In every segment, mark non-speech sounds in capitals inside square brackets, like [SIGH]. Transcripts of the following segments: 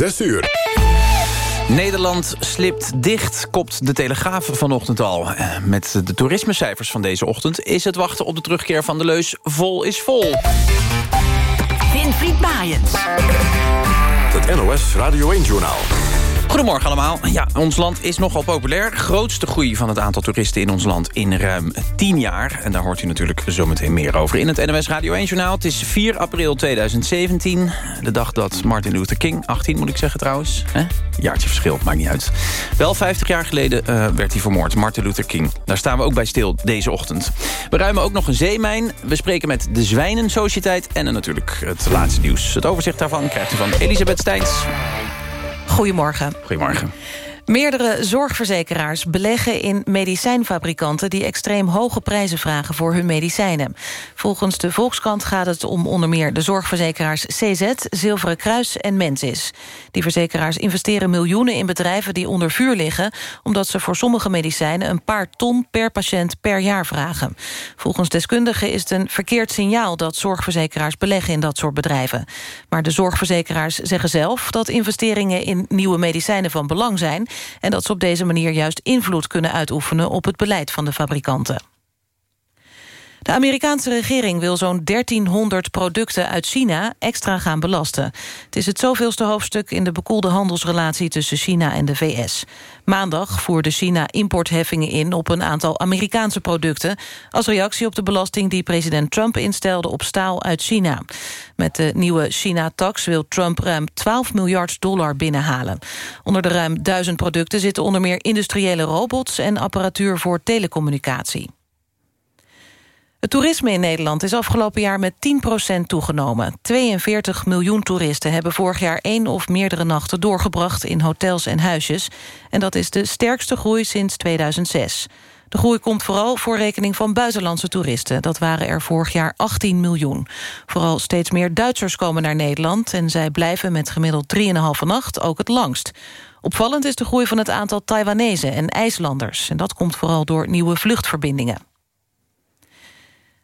6 uur. Nederland slipt dicht, kopt de Telegraaf vanochtend al. Eh, met de toerismecijfers van deze ochtend... is het wachten op de terugkeer van de leus vol is vol. Winfried Maaiens. Het NOS Radio 1-journaal. Goedemorgen allemaal. Ja, ons land is nogal populair. Grootste groei van het aantal toeristen in ons land in ruim 10 jaar. En daar hoort u natuurlijk zometeen meer over in het NOS Radio 1-journaal. Het is 4 april 2017. De dag dat Martin Luther King, 18 moet ik zeggen trouwens. Hè? Jaartje verschil, maakt niet uit. Wel 50 jaar geleden uh, werd hij vermoord, Martin Luther King. Daar staan we ook bij stil deze ochtend. We ruimen ook nog een zeemijn. We spreken met de Zwijnensociëteit. En natuurlijk het laatste nieuws. Het overzicht daarvan krijgt u van Elisabeth Steins. Goedemorgen. Goedemorgen. Meerdere zorgverzekeraars beleggen in medicijnfabrikanten... die extreem hoge prijzen vragen voor hun medicijnen. Volgens de Volkskrant gaat het om onder meer de zorgverzekeraars CZ... Zilveren Kruis en Mensis. Die verzekeraars investeren miljoenen in bedrijven die onder vuur liggen... omdat ze voor sommige medicijnen een paar ton per patiënt per jaar vragen. Volgens deskundigen is het een verkeerd signaal... dat zorgverzekeraars beleggen in dat soort bedrijven. Maar de zorgverzekeraars zeggen zelf... dat investeringen in nieuwe medicijnen van belang zijn en dat ze op deze manier juist invloed kunnen uitoefenen op het beleid van de fabrikanten. De Amerikaanse regering wil zo'n 1300 producten uit China extra gaan belasten. Het is het zoveelste hoofdstuk in de bekoelde handelsrelatie tussen China en de VS. Maandag voerde China importheffingen in op een aantal Amerikaanse producten... als reactie op de belasting die president Trump instelde op staal uit China. Met de nieuwe China-tax wil Trump ruim 12 miljard dollar binnenhalen. Onder de ruim duizend producten zitten onder meer industriële robots... en apparatuur voor telecommunicatie. Het toerisme in Nederland is afgelopen jaar met 10% toegenomen. 42 miljoen toeristen hebben vorig jaar één of meerdere nachten doorgebracht in hotels en huisjes. En dat is de sterkste groei sinds 2006. De groei komt vooral voor rekening van buitenlandse toeristen. Dat waren er vorig jaar 18 miljoen. Vooral steeds meer Duitsers komen naar Nederland... en zij blijven met gemiddeld 3,5 nacht ook het langst. Opvallend is de groei van het aantal Taiwanese en IJslanders. En dat komt vooral door nieuwe vluchtverbindingen.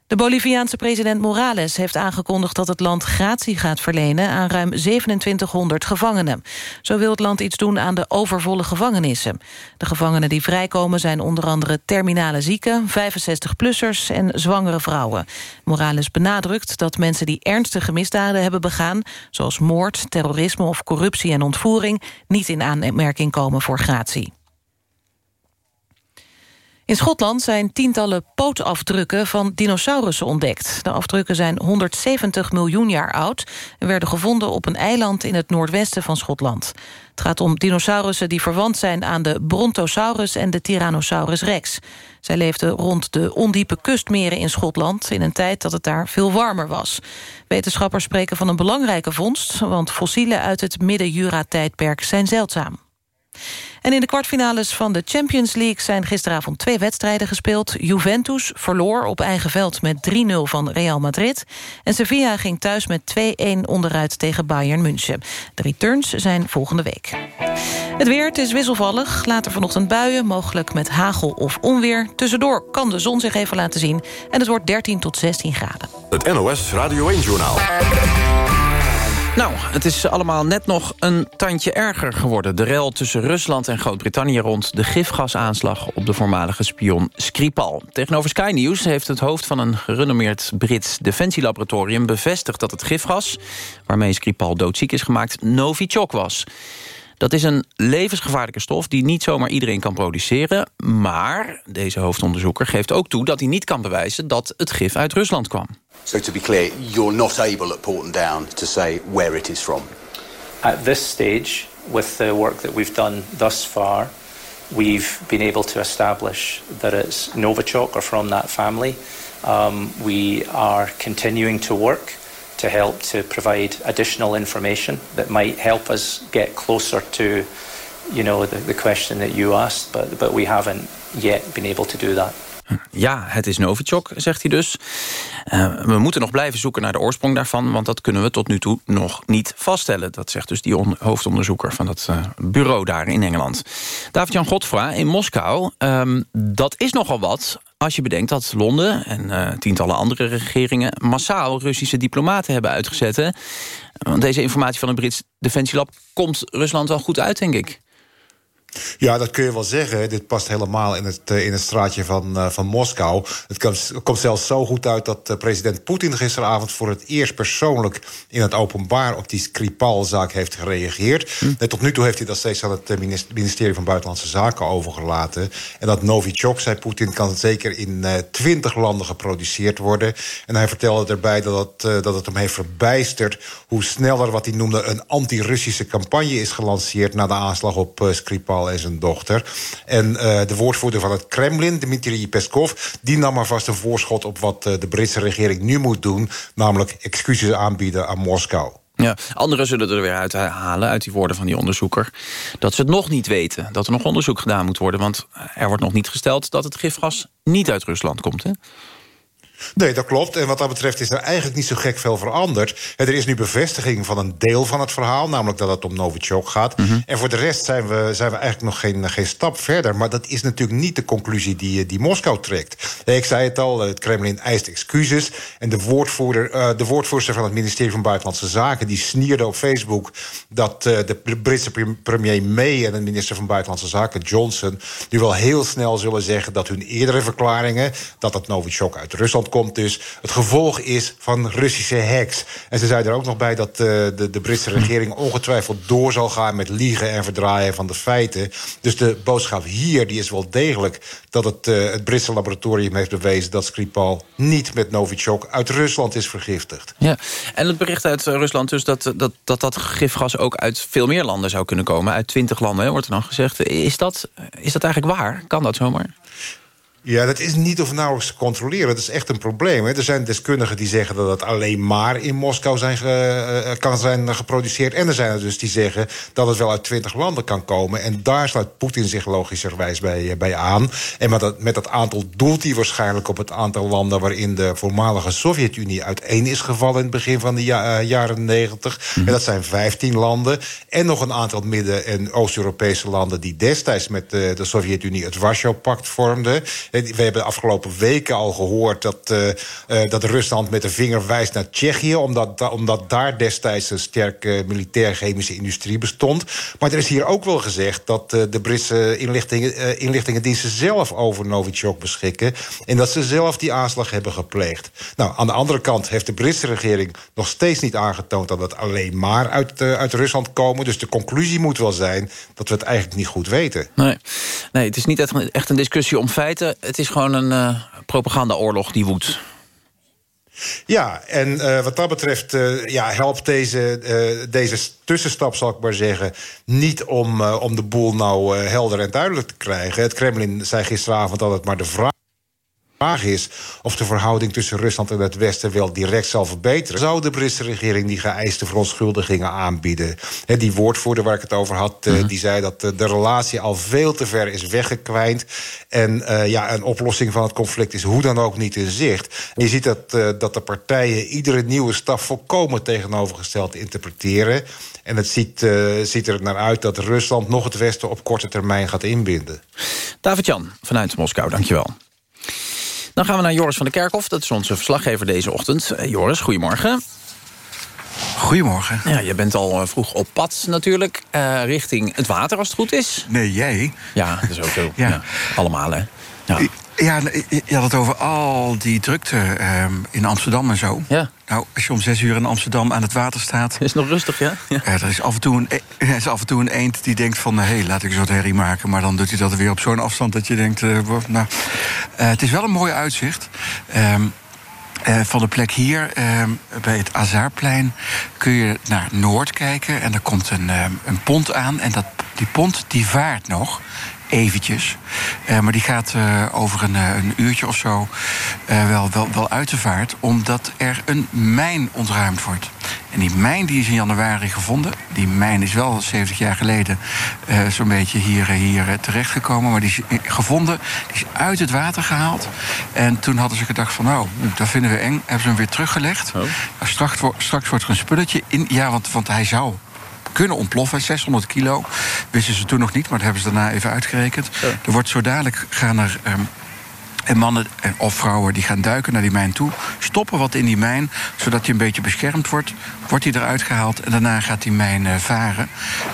De Boliviaanse president Morales heeft aangekondigd dat het land gratie gaat verlenen aan ruim 2700 gevangenen. Zo wil het land iets doen aan de overvolle gevangenissen. De gevangenen die vrijkomen zijn onder andere terminale zieken, 65-plussers en zwangere vrouwen. Morales benadrukt dat mensen die ernstige misdaden hebben begaan, zoals moord, terrorisme of corruptie en ontvoering, niet in aanmerking komen voor gratie. In Schotland zijn tientallen pootafdrukken van dinosaurussen ontdekt. De afdrukken zijn 170 miljoen jaar oud... en werden gevonden op een eiland in het noordwesten van Schotland. Het gaat om dinosaurussen die verwant zijn aan de Brontosaurus... en de Tyrannosaurus rex. Zij leefden rond de ondiepe kustmeren in Schotland... in een tijd dat het daar veel warmer was. Wetenschappers spreken van een belangrijke vondst... want fossielen uit het midden-Jura-tijdperk zijn zeldzaam. En in de kwartfinales van de Champions League zijn gisteravond twee wedstrijden gespeeld. Juventus verloor op eigen veld met 3-0 van Real Madrid. En Sevilla ging thuis met 2-1 onderuit tegen Bayern München. De returns zijn volgende week. Het weer, het is wisselvallig. Later vanochtend buien, mogelijk met hagel of onweer. Tussendoor kan de zon zich even laten zien. En het wordt 13 tot 16 graden. Het NOS Radio 1-journaal. Nou, het is allemaal net nog een tandje erger geworden. De rel tussen Rusland en Groot-Brittannië rond de gifgasaanslag... op de voormalige spion Skripal. Tegenover Sky News heeft het hoofd van een gerenommeerd Brits defensielaboratorium... bevestigd dat het gifgas, waarmee Skripal doodziek is gemaakt, Novichok was. Dat is een levensgevaarlijke stof die niet zomaar iedereen kan produceren. Maar deze hoofdonderzoeker geeft ook toe dat hij niet kan bewijzen... dat het gif uit Rusland kwam. So to be clear, you're not able at Porton Down to say where it is from? At this stage, with the work that we've done thus far... we've been able to establish that it's Novichok or from that family. Um, we are continuing to work to help to provide additional information that might help us get closer to, you know, the, the question that you asked, but, but we haven't yet been able to do that. Ja, het is Novichok, zegt hij dus. Uh, we moeten nog blijven zoeken naar de oorsprong daarvan... want dat kunnen we tot nu toe nog niet vaststellen. Dat zegt dus die hoofdonderzoeker van dat uh, bureau daar in Engeland. David-Jan Godfra in Moskou, um, dat is nogal wat Als je bedenkt dat Londen en uh, tientallen andere regeringen... massaal Russische diplomaten hebben uitgezet. Hè? Want deze informatie van het Brits Defensielab komt Rusland wel goed uit, denk ik. Ja, dat kun je wel zeggen. Dit past helemaal in het, eh, in het straatje van, uh, van Moskou. Het komt, komt zelfs zo goed uit dat uh, president Poetin gisteravond... voor het eerst persoonlijk in het openbaar op die Skripal-zaak heeft gereageerd. Hm. tot nu toe heeft hij dat steeds aan het ministerie van Buitenlandse Zaken overgelaten. En dat Novichok, zei Poetin, kan zeker in twintig landen geproduceerd worden. En hij vertelde erbij dat het, dat het hem heeft verbijsterd... hoe sneller wat hij noemde een anti-Russische campagne is gelanceerd... na de aanslag op Skripal en zijn dochter. En uh, de woordvoerder van het Kremlin, Dmitri Peskov... die nam alvast een voorschot op wat uh, de Britse regering nu moet doen... namelijk excuses aanbieden aan Moskou. Ja, anderen zullen er weer uit halen, uit die woorden van die onderzoeker... dat ze het nog niet weten, dat er nog onderzoek gedaan moet worden... want er wordt nog niet gesteld dat het gifgas niet uit Rusland komt, hè? Nee, dat klopt. En wat dat betreft is er eigenlijk niet zo gek veel veranderd. Er is nu bevestiging van een deel van het verhaal... namelijk dat het om Novichok gaat. Mhm. En voor de rest zijn we, zijn we eigenlijk nog geen, geen stap verder. Maar dat is natuurlijk niet de conclusie die, die Moskou trekt. Ik zei het al, het Kremlin eist excuses. En de, woordvoerder, uh, de woordvoerster van het ministerie van Buitenlandse Zaken... die snierde op Facebook dat uh, de Britse premier May... en de minister van Buitenlandse Zaken, Johnson... nu wel heel snel zullen zeggen dat hun eerdere verklaringen... dat het Novichok uit Rusland komt dus het gevolg is van Russische hacks. En ze zei er ook nog bij dat uh, de, de Britse regering ongetwijfeld door zal gaan... met liegen en verdraaien van de feiten. Dus de boodschap hier die is wel degelijk dat het, uh, het Britse laboratorium heeft bewezen... dat Skripal niet met Novichok uit Rusland is vergiftigd. Ja, en het bericht uit Rusland dus dat dat, dat, dat gifgas ook uit veel meer landen zou kunnen komen. Uit twintig landen, wordt er dan gezegd. Is dat, is dat eigenlijk waar? Kan dat zomaar? Ja, dat is niet of nauwelijks te controleren. Dat is echt een probleem. Hè. Er zijn deskundigen die zeggen dat het alleen maar in Moskou zijn uh, kan zijn geproduceerd. En er zijn er dus die zeggen dat het wel uit twintig landen kan komen. En daar sluit Poetin zich logischerwijs bij, eh, bij aan. En met dat, met dat aantal doelt hij waarschijnlijk op het aantal landen... waarin de voormalige Sovjet-Unie uiteen is gevallen... in het begin van de jaren negentig. Mhm. En dat zijn 15 landen. En nog een aantal Midden- en Oost-Europese landen... die destijds met de, de Sovjet-Unie het Warschau-pact vormden we hebben de afgelopen weken al gehoord dat, uh, uh, dat Rusland met de vinger wijst naar Tsjechië, omdat, omdat daar destijds een sterke militair-chemische industrie bestond. Maar er is hier ook wel gezegd dat de Britse inlichtingen, inlichtingendiensten zelf over Novichok beschikken. En dat ze zelf die aanslag hebben gepleegd. Nou, aan de andere kant heeft de Britse regering nog steeds niet aangetoond dat het alleen maar uit, uit Rusland komen. Dus de conclusie moet wel zijn dat we het eigenlijk niet goed weten. Nee, nee het is niet echt een discussie om feiten het is gewoon een uh, propagandaoorlog die woedt. Ja, en uh, wat dat betreft uh, ja, helpt deze, deze tussenstap, zal ik maar zeggen... niet om, om de boel nou helder en duidelijk te krijgen. Het Kremlin zei gisteravond dat maar de vraag vraag is of de verhouding tussen Rusland en het Westen wel direct zal verbeteren. Zou de Britse regering die geëiste verontschuldigingen aanbieden? die woordvoerder waar ik het over had, uh, die zei dat de relatie al veel te ver is weggekwijnd. En uh, ja, een oplossing van het conflict is hoe dan ook niet in zicht. En je ziet dat, uh, dat de partijen iedere nieuwe stap volkomen tegenovergesteld interpreteren. En het ziet, ziet er naar uit dat Rusland nog het Westen op korte termijn gaat inbinden. David-Jan vanuit Moskou, dankjewel. Dan gaan we naar Joris van der Kerkhof. Dat is onze verslaggever deze ochtend. Uh, Joris, goedemorgen. Goedemorgen. Ja, je bent al eh, vroeg op pad natuurlijk. Uh, richting het water, als het goed is. Nee, jij. Ja, dat is ook zo. ja. ja. Allemaal, hè. Ja. Ja, je had het over al die drukte uh, in Amsterdam en zo. Ja. Nou, als je om zes uur in Amsterdam aan het water staat... [LAUGHS] Is het nog rustig, ja? ja. Uh, er, is af en toe een, [LAUGHS] er is af en toe een eend die denkt van... hé, hey, laat ik een soort herrie maken. Maar dan doet hij dat weer op zo'n afstand dat je denkt... Uh, nou, het is wel een mooi uitzicht. Um, uh, van de plek hier, uh, bij het Azarplein, kun je naar Noord kijken. En er komt een, uh, een pont aan. En dat, die pont die vaart nog eventjes. Uh, maar die gaat uh, over een, uh, een, uurtje of zo wel, wel, wel uit de vaart... omdat er een mijn ontruimd wordt. En die mijn die is in januari gevonden. Die mijn is wel 70 jaar geleden zo'n beetje hier, hier terechtgekomen. Maar die is gevonden, die is uit het water gehaald. En toen hadden ze gedacht van, nou, dat vinden we eng. Hebben ze hem weer teruggelegd. Oh. Straks, straks wordt er een spulletje in. Ja, want, want hij zou kunnen ontploffen. 600 kilo. Wisten ze toen nog niet, maar dat hebben ze daarna even uitgerekend. Er wordt zo dadelijk gaan er. Um, En mannen of vrouwen die gaan duiken naar die mijn toe, stoppen wat in die mijn, zodat hij een beetje beschermd wordt. Wordt hij eruit gehaald en daarna gaat die mijn uh, varen.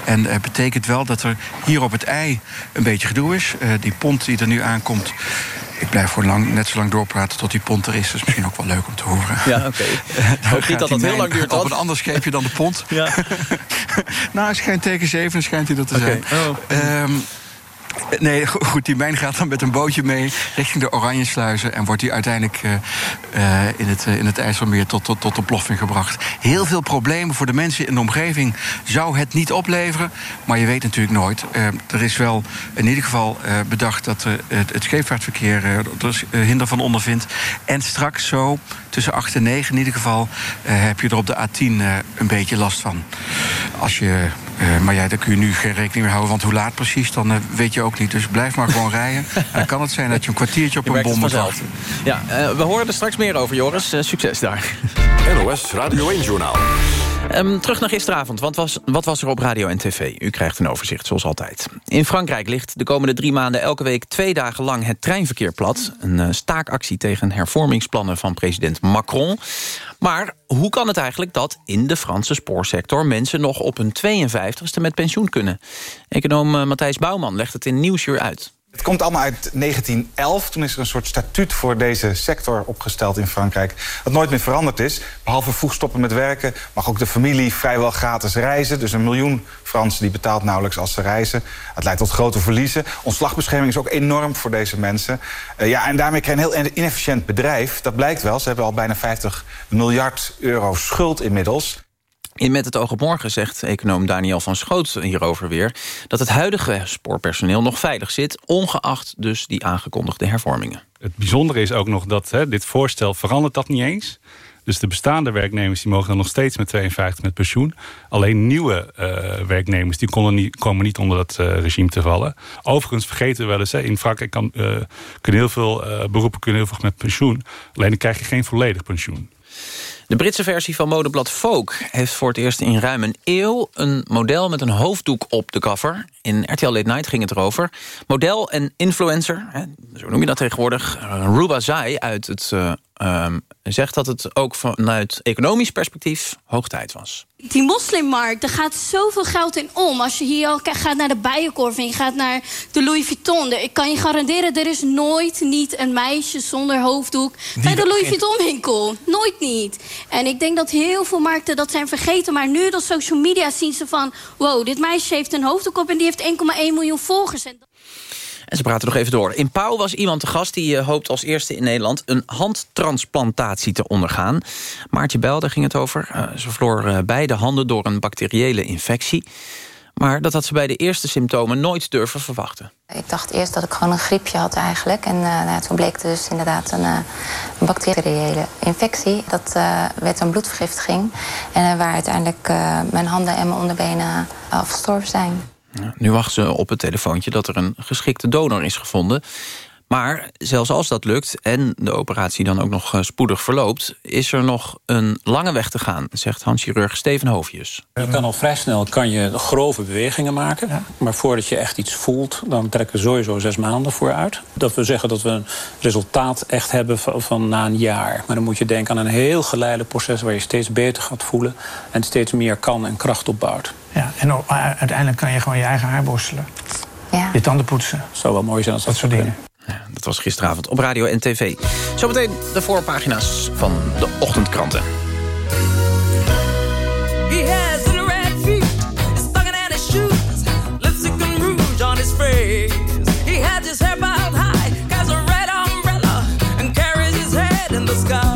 En uh, betekent wel dat er hier op het ei een beetje gedoe is. Uh, die pont die er nu aankomt, ik blijf voor lang, net zo lang doorpraten tot die pont er is. Dat is misschien ook wel leuk om te horen. Ja, oké. [LAUGHS] Okay. Hoop niet dat dat heel lang duurt dan. Op een ander scheepje dan de pont. Ja. [LAUGHS] nou, het schijnt teken 7, schijnt hij dat te okay. zijn. Oh. Um, Nee, goed, die mijn gaat dan met een bootje mee richting de Oranjesluizen... en wordt die uiteindelijk uh, uh, in, het, uh, in het IJsselmeer tot, tot, tot ontploffing gebracht. Heel veel problemen voor de mensen in de omgeving zou het niet opleveren. Maar je weet natuurlijk nooit. er is wel in ieder geval bedacht dat het, het scheepvaartverkeer er hinder van ondervindt. En straks zo, tussen 8 en 9 in ieder geval... heb je er op de A10 een beetje last van. Als je uh, maar ja, daar kun je nu geen rekening mee houden. Want hoe laat precies, dan uh, weet je ook niet. Dus blijf maar gewoon rijden. [LAUGHS] Dan kan het zijn dat je een kwartiertje op je een bom moet wachten. Ja, uh, we horen er straks meer over, Joris. succes daar. [LAUGHS] NOS Radio 1-journaal. Um, terug naar gisteravond, was, wat was er op radio en tv? U krijgt een overzicht, zoals altijd. In Frankrijk ligt de komende drie maanden elke week twee dagen lang het treinverkeer plat. Een uh, staakactie tegen hervormingsplannen van president Macron. Maar hoe kan het eigenlijk dat in de Franse spoorsector... mensen nog op hun 52ste met pensioen kunnen? Econoom uh, Matthijs Bouwman legt het in Nieuwsuur uit. Komt allemaal uit 1911. Toen is er een soort statuut voor deze sector opgesteld in Frankrijk. Dat nooit meer veranderd is. Behalve vroeg stoppen met werken mag ook de familie vrijwel gratis reizen. Dus een miljoen Fransen die betaalt nauwelijks als ze reizen. Het leidt tot grote verliezen. Ontslagbescherming is ook enorm voor deze mensen. Uh, ja, en daarmee krijg je een heel inefficiënt bedrijf. Dat blijkt wel. Ze hebben al bijna 50 miljard euro schuld inmiddels. In Met het oog op morgen zegt econoom Daniel van Schoot hierover weer... dat het huidige spoorpersoneel nog veilig zit... ongeacht dus die aangekondigde hervormingen. Het bijzondere is ook nog dat hè, dit voorstel verandert dat niet eens. Dus de bestaande werknemers die mogen dan nog steeds met 52 met pensioen. Alleen nieuwe uh, werknemers die konden niet, komen niet onder dat uh, regime te vallen. Overigens vergeten we wel eens, hè, in Frankrijk kan, uh, kunnen heel veel beroepen kunnen heel veel met pensioen. Alleen dan krijg je geen volledig pensioen. De Britse versie van modeblad Vogue heeft voor het eerst in ruim een eeuw... een model met een hoofddoek op de cover. In RTL Late Night ging het erover. Model en influencer, zo noem je dat tegenwoordig... Ruba Zai uit het uh, um, zegt dat het ook vanuit economisch perspectief hoog tijd was. Die moslimmarkt, er gaat zoveel geld in om. Als je hier al gaat naar de Bijenkorf en je gaat naar de Louis Vuitton... ik kan je garanderen, er is nooit niet een meisje zonder hoofddoek... bij de Louis Vuitton winkel. Nooit niet. En ik denk dat heel veel markten dat zijn vergeten. Maar nu door social media zien ze van... wow, dit meisje heeft een hoofddoek op en die heeft 1,1 miljoen volgers. En ze praten nog even door. In Pauw was iemand te gast die uh, hoopt als eerste in Nederland... een handtransplantatie te ondergaan. Maartje Bel, daar ging het over. Uh, ze verloor uh, beide handen door een bacteriële infectie. Maar dat had ze bij de eerste symptomen nooit durven verwachten. Ik dacht eerst dat ik gewoon een griepje had eigenlijk. En nou, toen bleek dus inderdaad een, bacteriële infectie. Dat werd een bloedvergiftiging. En waar uiteindelijk mijn handen en mijn onderbenen afgestorven zijn. Nu wachten ze op het telefoontje dat er een geschikte donor is gevonden. Maar zelfs als dat lukt en de operatie dan ook nog eh, spoedig verloopt... is er nog een lange weg te gaan, zegt handchirurg Steven Hoofjes. Je kan al vrij snel kan je grove bewegingen maken. Maar voordat je echt iets voelt, dan trekken we sowieso zes maanden voor uit. Dat we zeggen dat we een resultaat echt hebben van, van na een jaar. Maar dan moet je denken aan een heel geleidelijk proces... waar je steeds beter gaat voelen en steeds meer kan en kracht opbouwt. Ja, en uiteindelijk kan je gewoon je eigen haar borstelen. Ja. Je tanden poetsen. Zou wel mooi zijn als dat, dat soort dingen. Ja, dat was gisteravond op radio en tv. Zometeen de voorpagina's van de ochtendkranten. He had his hair piled high, has a red umbrella, and carries his head in the sky.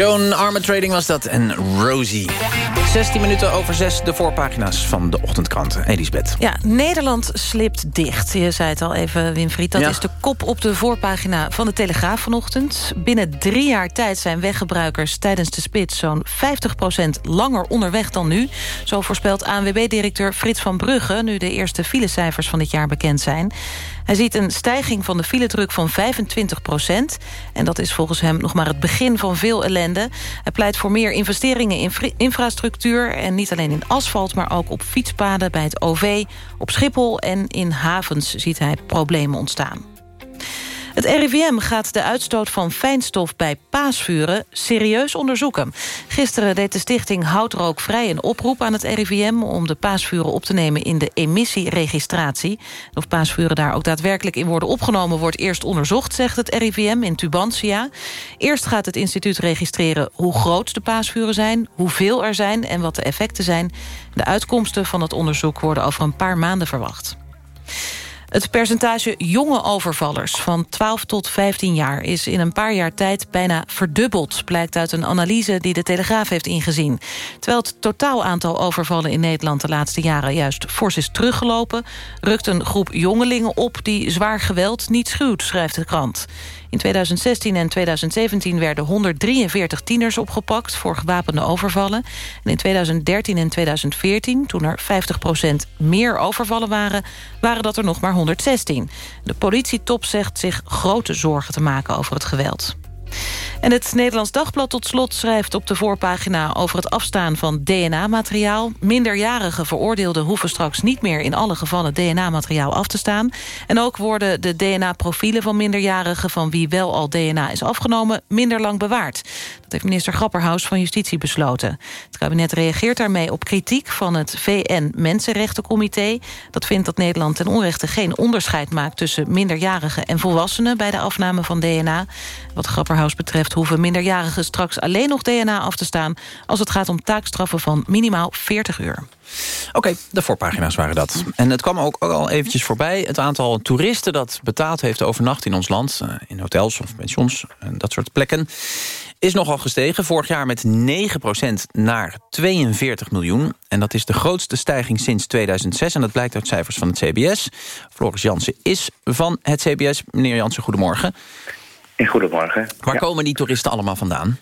Joan Armour Trading was dat en Rosie. 16 minuten over 6, de voorpagina's van de ochtendkranten. Elisabeth. Ja, Nederland slipt dicht. Je zei het al even, Winfried. Dat is de kop op de voorpagina van de Telegraaf vanochtend. Binnen drie jaar tijd zijn weggebruikers tijdens de spits... zo'n 50% langer onderweg dan nu. Zo voorspelt ANWB-directeur Frits van Brugge... nu de eerste filecijfers van dit jaar bekend zijn. Hij ziet een stijging van de filedruk van 25 procent. En dat is volgens hem nog maar het begin van veel ellende. Hij pleit voor meer investeringen in infrastructuur... en niet alleen in asfalt, maar ook op fietspaden bij het OV... op Schiphol en in havens ziet hij problemen ontstaan. Het RIVM gaat de uitstoot van fijnstof bij paasvuren serieus onderzoeken. Gisteren deed de stichting Houtrookvrij een oproep aan het RIVM... om de paasvuren op te nemen in de emissieregistratie. Of paasvuren daar ook daadwerkelijk in worden opgenomen... wordt eerst onderzocht, zegt het RIVM in Tubantia. Eerst gaat het instituut registreren hoe groot de paasvuren zijn... hoeveel er zijn en wat de effecten zijn. De uitkomsten van het onderzoek worden over een paar maanden verwacht. Het percentage jonge overvallers van 12 tot 15 jaar... is in een paar jaar tijd bijna verdubbeld... blijkt uit een analyse die de Telegraaf heeft ingezien. Terwijl het totaal aantal overvallen in Nederland... de laatste jaren juist fors is teruggelopen... rukt een groep jongelingen op die zwaar geweld niet schuwt, schrijft de krant. In 2016 en 2017 werden 143 tieners opgepakt... voor gewapende overvallen. En in 2013 en 2014, toen er 50% meer overvallen waren... waren dat er nog maar 116. De politietop zegt zich grote zorgen te maken over het geweld. En het Nederlands Dagblad tot slot schrijft op de voorpagina... over het afstaan van DNA-materiaal. Minderjarige veroordeelden hoeven straks niet meer... in alle gevallen DNA-materiaal af te staan. En ook worden de DNA-profielen van minderjarigen... van wie wel al DNA is afgenomen, minder lang bewaard. Heeft minister Grapperhaus van Justitie besloten. Het kabinet reageert daarmee op kritiek van het VN-Mensenrechtencomité. Dat vindt dat Nederland ten onrechte geen onderscheid maakt... tussen minderjarigen en volwassenen bij de afname van DNA. Wat Grapperhaus betreft hoeven minderjarigen straks alleen nog DNA af te staan... als het gaat om taakstraffen van minimaal 40 uur. Oké, de voorpagina's waren dat. En het kwam ook, al eventjes voorbij. Het aantal toeristen dat betaald heeft overnacht in ons land... Eh, in hotels of pensions en dat soort plekken is nogal gestegen. Vorig jaar met 9% naar 42 miljoen. En dat is de grootste stijging sinds 2006. En dat blijkt uit cijfers van het CBS. Floris Jansen is van het CBS. Meneer Jansen, goedemorgen. Goedemorgen. Waar komen die toeristen allemaal vandaan?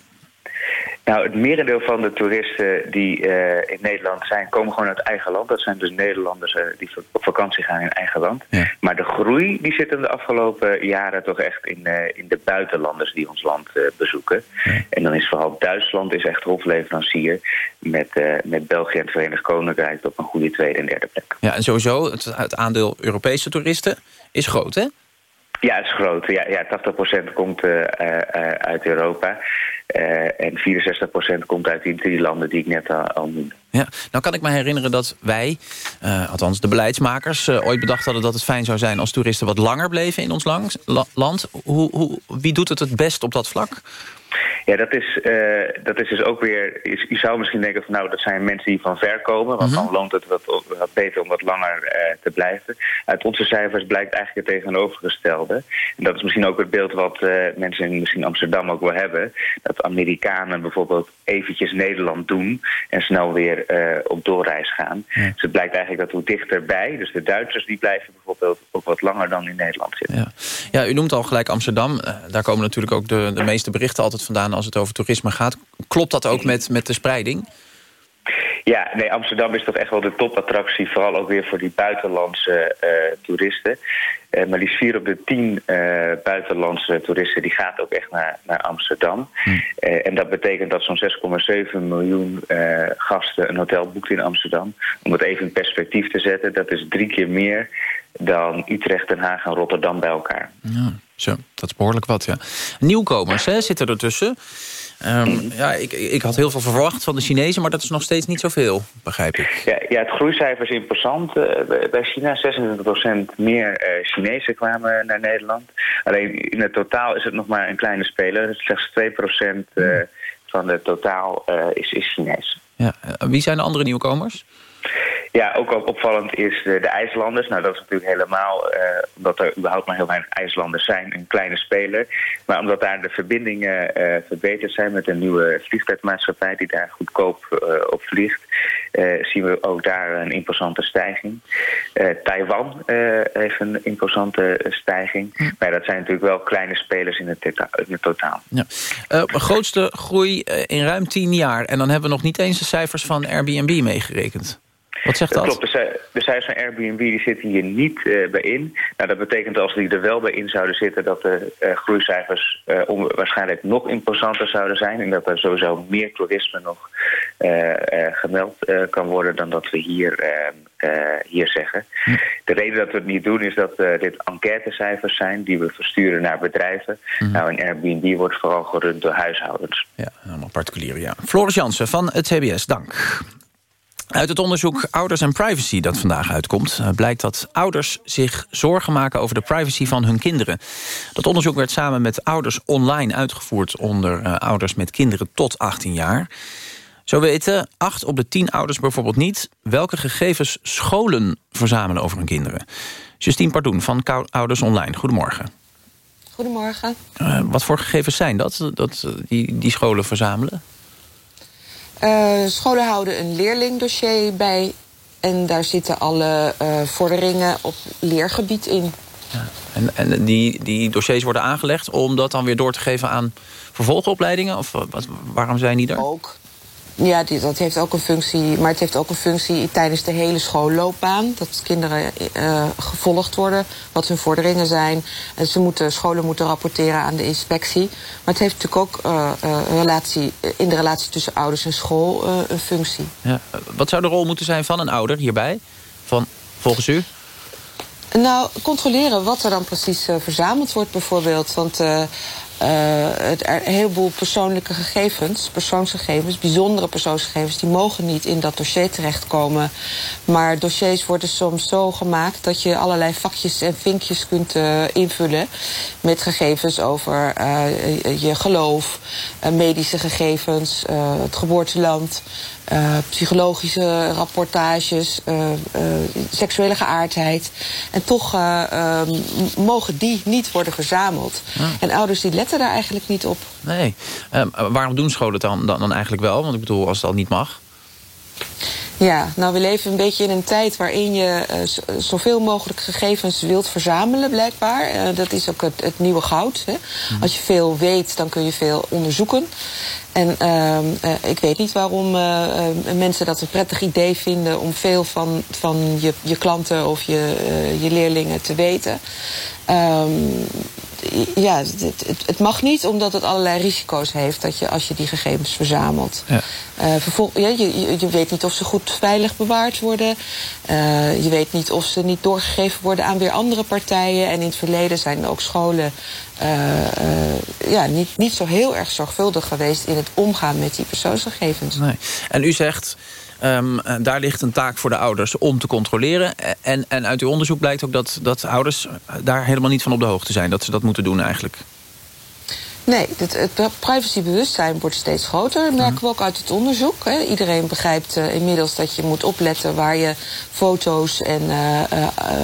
Nou, het merendeel van de toeristen die uh, in Nederland zijn, komen gewoon uit eigen land. Dat zijn dus Nederlanders uh, die op vakantie gaan in eigen land. Maar de groei die zit in de afgelopen jaren toch echt in, uh, in de buitenlanders die ons land bezoeken. En dan is vooral Duitsland is echt hofleverancier met, met België en het Verenigd Koninkrijk op een goede tweede en derde plek. Ja, en sowieso het, het aandeel Europese toeristen is groot, hè? Ja, het is groot. Ja, ja 80% komt uh, uh, uit Europa. Uh, en 64% komt uit die drie landen die ik net al noemde. Ja, nou kan ik me herinneren dat wij, althans de beleidsmakers... ooit bedacht hadden dat het fijn zou zijn als toeristen wat langer bleven in ons land. Hoe, hoe, wie doet het het best op dat vlak? Ja, dat is, uh, dat is dus ook weer... Je zou misschien denken van nou, dat zijn mensen die van ver komen... want dan mhm. loont het wat, wat, beter om wat langer uh, te blijven. Uit onze cijfers blijkt eigenlijk het tegenovergestelde. En dat is misschien ook het beeld wat uh, mensen in misschien Amsterdam ook wel hebben. Dat Amerikanen bijvoorbeeld eventjes Nederland doen... en snel weer op doorreis gaan. Dus het blijkt eigenlijk dat hoe dichterbij... dus de Duitsers die blijven bijvoorbeeld ook wat langer dan in Nederland zitten. Ja, ja u noemt al gelijk Amsterdam. daar komen natuurlijk ook de, de meeste berichten altijd vandaan als het over toerisme gaat. Klopt dat ook met, met de spreiding? Ja, nee, Amsterdam is toch echt wel de topattractie. Vooral ook weer voor die buitenlandse uh, toeristen. Uh, maar die vier op de tien uh, buitenlandse toeristen... die gaat ook echt naar, naar Amsterdam. Hm. en dat betekent dat zo'n 6,7 miljoen gasten een hotel boekt in Amsterdam. Om het even in perspectief te zetten... dat is drie keer meer dan Utrecht, Den Haag en Rotterdam bij elkaar. Ja, zo, dat is behoorlijk wat, ja. Nieuwkomers hè, zitten ertussen. Um, ja, ik, ik had heel veel verwacht van de Chinezen, maar dat is nog steeds niet zoveel, begrijp ik. Ja, ja het groeicijfer is imposant. Uh, bij China 26% meer uh, Chinezen kwamen naar Nederland. Alleen in het totaal is het nog maar een kleine speler. Slechts 2% uh, van het totaal is, is Chinees. Ja, wie zijn de andere nieuwkomers? Ja, ook op opvallend is de, de IJslanders. Nou, dat is natuurlijk helemaal, uh, omdat er überhaupt maar heel weinig IJslanders zijn, een kleine speler. Maar omdat daar de verbindingen uh, verbeterd zijn met een nieuwe vliegtuigmaatschappij die daar goedkoop uh, op vliegt, zien we ook daar een imposante stijging. Taiwan heeft een imposante stijging. Maar dat zijn natuurlijk wel kleine spelers in het, in het totaal. Ja. grootste groei in ruim tien jaar. En dan hebben we nog niet eens de cijfers van Airbnb meegerekend. Wat zegt dat? Klopt, de, de cijfers van Airbnb die zitten hier niet uh, bij in. Nou, dat betekent als die er wel bij in zouden zitten... dat de uh, groeicijfers uh, waarschijnlijk nog imposanter zouden zijn... en dat er sowieso meer toerisme nog gemeld kan worden... dan dat we hier, hier zeggen. Hm. De reden dat we het niet doen is dat dit enquêtecijfers zijn... die we versturen naar bedrijven. Hm. Nou, en Airbnb wordt vooral gerund door huishoudens. Ja, allemaal particulieren, ja. Floris Jansen van het CBS, dank. Uit het onderzoek Ouders en Privacy dat vandaag uitkomt... Eh, blijkt dat ouders zich zorgen maken over de privacy van hun kinderen. Dat onderzoek werd samen met Ouders Online uitgevoerd... onder uh, ouders met kinderen tot 18 jaar. Zo weten 8 op de 10 ouders bijvoorbeeld niet... welke gegevens scholen verzamelen over hun kinderen. Justine Pardoen van Ouders Online, goedemorgen. Goedemorgen. Uh, wat voor gegevens zijn dat, dat die, die scholen verzamelen? Uh, scholen houden een leerlingdossier bij. En daar zitten alle uh, vorderingen op leergebied in. Ja, en en die, die dossiers worden aangelegd om dat dan weer door te geven aan vervolgopleidingen? Of wat, waarom zijn die er? Ook. Ja, die, dat heeft ook een functie. Maar het heeft ook een functie tijdens de hele schoolloopbaan. Dat kinderen uh, gevolgd worden, wat hun vorderingen zijn. En ze moeten, scholen moeten rapporteren aan de inspectie. Maar het heeft natuurlijk ook uh, uh, relatie, in de relatie tussen ouders en school een functie. Ja. Wat zou de rol moeten zijn van een ouder hierbij? Van, volgens u? Nou, controleren wat er dan precies verzameld wordt bijvoorbeeld. Want uh, het, een heleboel persoonlijke gegevens, persoonsgegevens, bijzondere persoonsgegevens, die mogen niet in dat dossier terechtkomen. Maar dossiers worden soms zo gemaakt dat je allerlei vakjes en vinkjes kunt uh, invullen met gegevens over uh, je geloof, medische gegevens, het geboorteland. Uh, psychologische rapportages, uh, uh, seksuele geaardheid. En toch ehm, mogen die niet worden verzameld. En ouders die letten daar eigenlijk niet op. Nee. Ehm, waarom doen scholen het dan, dan, dan eigenlijk wel? Want ik bedoel, als het al niet mag... Ja, nou we leven een beetje in een tijd waarin je uh, zoveel mogelijk gegevens wilt verzamelen, blijkbaar. Uh, dat is ook het, het nieuwe goud. Hè? Mm. Als je veel weet, dan kun je veel onderzoeken. En uh, ik weet niet waarom mensen dat een prettig idee vinden om veel van, van je, je klanten of je, je leerlingen te weten. Ehm, ja, het, het, het, mag niet omdat het allerlei risico's heeft dat je, als je die gegevens verzamelt. Ja. Uh, vervol ja, je, je, weet niet of ze goed veilig bewaard worden. Uh, je weet niet of ze niet doorgegeven worden aan weer andere partijen. En in het verleden zijn ook scholen uh, ja, niet, niet zo heel erg zorgvuldig geweest in het omgaan met die persoonsgegevens. Nee. En u zegt Um, daar ligt een taak voor de ouders om te controleren. En, en uit uw onderzoek blijkt ook dat, dat ouders daar helemaal niet van op de hoogte zijn. Dat ze dat moeten doen eigenlijk. Nee, het, het privacybewustzijn wordt steeds groter. Dat merken we ook uit het onderzoek. Hè. Iedereen begrijpt uh, inmiddels dat je moet opletten... waar je foto's en uh,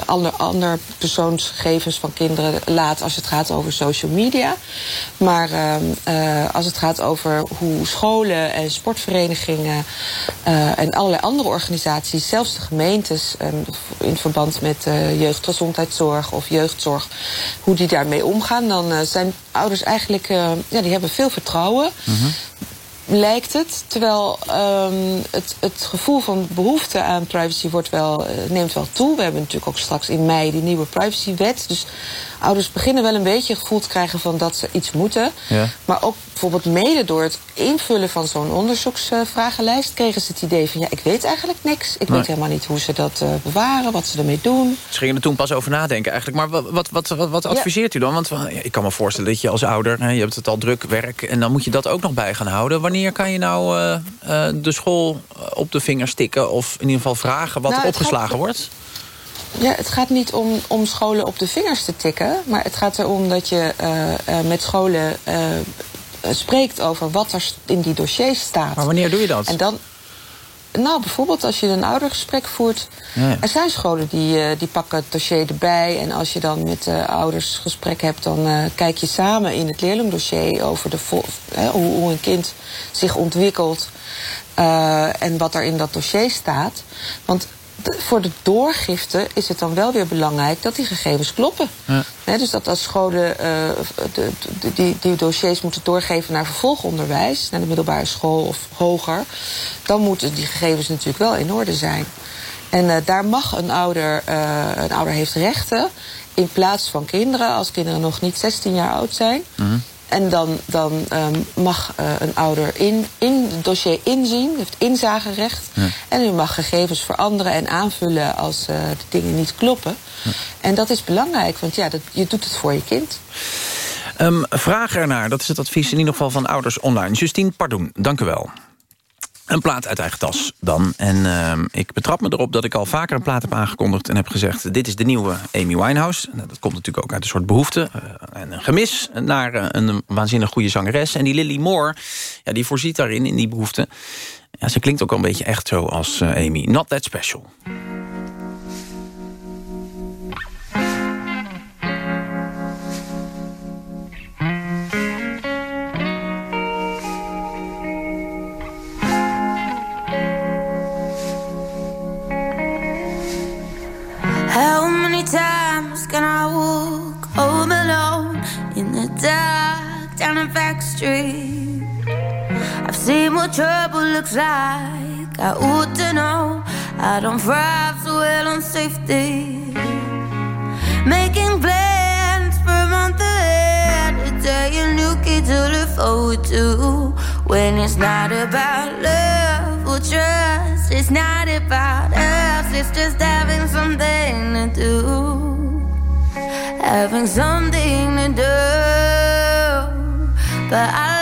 uh, ander, persoonsgegevens van kinderen laat... als het gaat over social media. Maar ehm, als het gaat over hoe scholen en sportverenigingen... en allerlei andere organisaties, zelfs de gemeentes... in verband met jeugdgezondheidszorg of jeugdzorg... hoe die daarmee omgaan, dan zijn ouders eigenlijk ja, die hebben veel vertrouwen. Lijkt het. Terwijl um, het, het gevoel van behoefte aan privacy wordt wel, uh, neemt wel toe. We hebben natuurlijk ook straks in mei die nieuwe privacywet. Dus ouders beginnen wel een beetje het gevoel te krijgen van dat ze iets moeten. Ja. Maar ook bijvoorbeeld mede door het invullen van zo'n onderzoeksvragenlijst... kregen ze het idee van ja, ik weet eigenlijk niks. Ik weet helemaal niet hoe ze dat uh, bewaren, wat ze ermee doen. Ze gingen er toen pas over nadenken eigenlijk. Maar wat, wat, wat, wat adviseert u dan? Want ik kan me voorstellen dat je als ouder... je hebt het al druk werk en dan moet je dat ook nog bij gaan houden. Wanneer kan je nou uh, uh, de school op de vingers stikken... of in ieder geval vragen wat nou, er opgeslagen wordt? Ja, het gaat niet om, om scholen op de vingers te tikken. Maar het gaat erom dat je uh, uh, met scholen uh, spreekt over wat er in die dossiers staat. Maar wanneer doe je dat? En dan, Nou, bijvoorbeeld als je een oudergesprek voert. Ja. Er zijn scholen die, uh, die pakken het dossier erbij. En als je dan met uh, ouders gesprek hebt... dan uh, kijk je samen in het leerlingdossier over de hoe, hoe, een kind zich ontwikkelt... en wat er in dat dossier staat. Want voor de doorgifte is het dan wel weer belangrijk dat die gegevens kloppen. Ja. dus dat als scholen uh, de, de, die, die dossiers moeten doorgeven naar vervolgonderwijs, naar de middelbare school of hoger, dan moeten die gegevens natuurlijk wel in orde zijn. En uh, daar mag een ouder, uh, een ouder heeft rechten in plaats van kinderen, als kinderen nog niet 16 jaar oud zijn. Mm en dan, dan um, mag uh, een ouder in, in het dossier inzien, heeft inzagerecht. Ja. En u mag gegevens veranderen en aanvullen als uh, de dingen niet kloppen. Ja. En dat is belangrijk, want ja, dat, je doet het voor je kind. Um, vraag ernaar, dat is het advies in ieder geval van ouders online. Justine Pardoen, dank u wel. Een plaat uit eigen tas dan. En uh, ik betrap me erop dat ik al vaker een plaat heb aangekondigd... en heb gezegd, dit is de nieuwe Amy Winehouse. Nou, dat komt natuurlijk ook uit een soort behoefte uh, en een gemis... naar uh, een waanzinnig goede zangeres. En die Lily Moore, ja, die voorziet daarin, in die behoefte. Ja, ze klinkt ook al een beetje echt zo als Amy. Not that special. Like. I ought to know I don't thrive so well on safety. Making plans for a month ahead, a day a new kid to look forward to. When it's not about love or trust, it's not about us, it's just having something to do. Having something to do. But I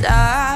me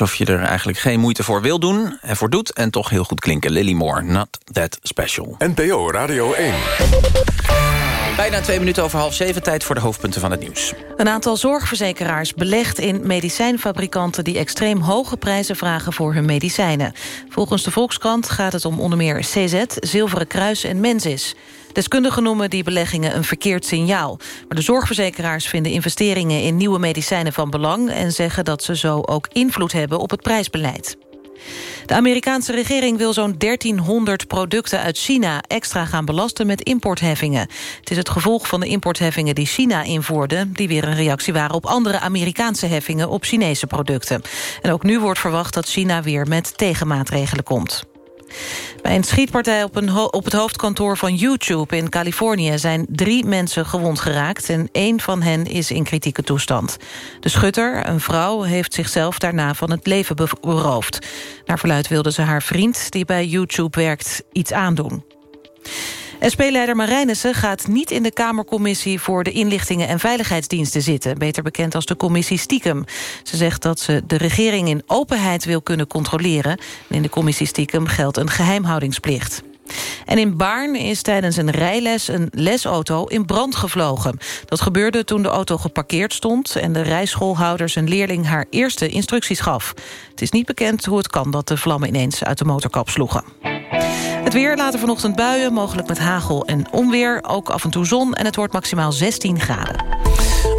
alsof je er eigenlijk geen moeite voor wil doen... en voor doet en toch heel goed klinken. Lily Moore, Not That Special. NPO Radio 1. Bijna twee minuten over half zeven. Tijd voor de hoofdpunten van het nieuws. Een aantal zorgverzekeraars belegt in medicijnfabrikanten... die extreem hoge prijzen vragen voor hun medicijnen. Volgens de Volkskrant gaat het om onder meer CZ, Zilveren Kruis en Mensis. Deskundigen noemen die beleggingen een verkeerd signaal. Maar de zorgverzekeraars vinden investeringen in nieuwe medicijnen van belang... en zeggen dat ze zo ook invloed hebben op het prijsbeleid. De Amerikaanse regering wil zo'n 1300 producten uit China... extra gaan belasten met importheffingen. Het is het gevolg van de importheffingen die China invoerde... die weer een reactie waren op andere Amerikaanse heffingen... op Chinese producten. En ook nu wordt verwacht dat China weer met tegenmaatregelen komt. Bij een schietpartij op, een op, het hoofdkantoor van YouTube in Californië... zijn drie mensen gewond geraakt en één van hen is in kritieke toestand. De schutter, een vrouw, heeft zichzelf daarna van het leven beroofd. Naar verluid wilde ze haar vriend, die bij YouTube werkt, iets aandoen. SP-leider Marijnissen gaat niet in de Kamercommissie... voor de inlichtingen en veiligheidsdiensten zitten. Beter bekend als de commissie Stiekem. Ze zegt dat ze de regering in openheid wil kunnen controleren. En in de commissie Stiekem geldt een geheimhoudingsplicht. En in Baarn is tijdens een rijles een lesauto in brand gevlogen. Dat gebeurde toen de auto geparkeerd stond... en de rijschoolhouder zijn leerling haar eerste instructies gaf. Het is niet bekend hoe het kan dat de vlammen ineens uit de motorkap sloegen. Het weer later vanochtend buien, mogelijk met hagel en onweer. Ook af en toe zon en het wordt maximaal 16 graden.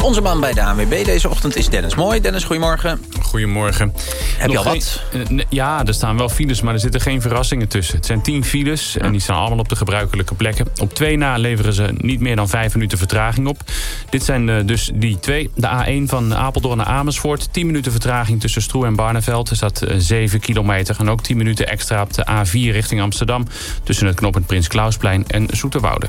Onze man bij de ANWB deze ochtend is Dennis Mooi. Dennis, goedemorgen. Goedemorgen. Heb je al wat? Eh, ja, er staan wel files, maar er zitten geen verrassingen tussen. Het zijn tien files en die staan allemaal op de gebruikelijke plekken. Op twee na leveren ze niet meer dan vijf minuten vertraging op. Dit zijn eh, dus die twee. De A1 van Apeldoorn naar Amersfoort. 10 minuten vertraging tussen Stroe en Barneveld. Er staat 7 eh, kilometer. En ook 10 minuten extra op de A4 richting Amsterdam. Tussen het knooppunt Prins Klausplein en Zoeterwoude.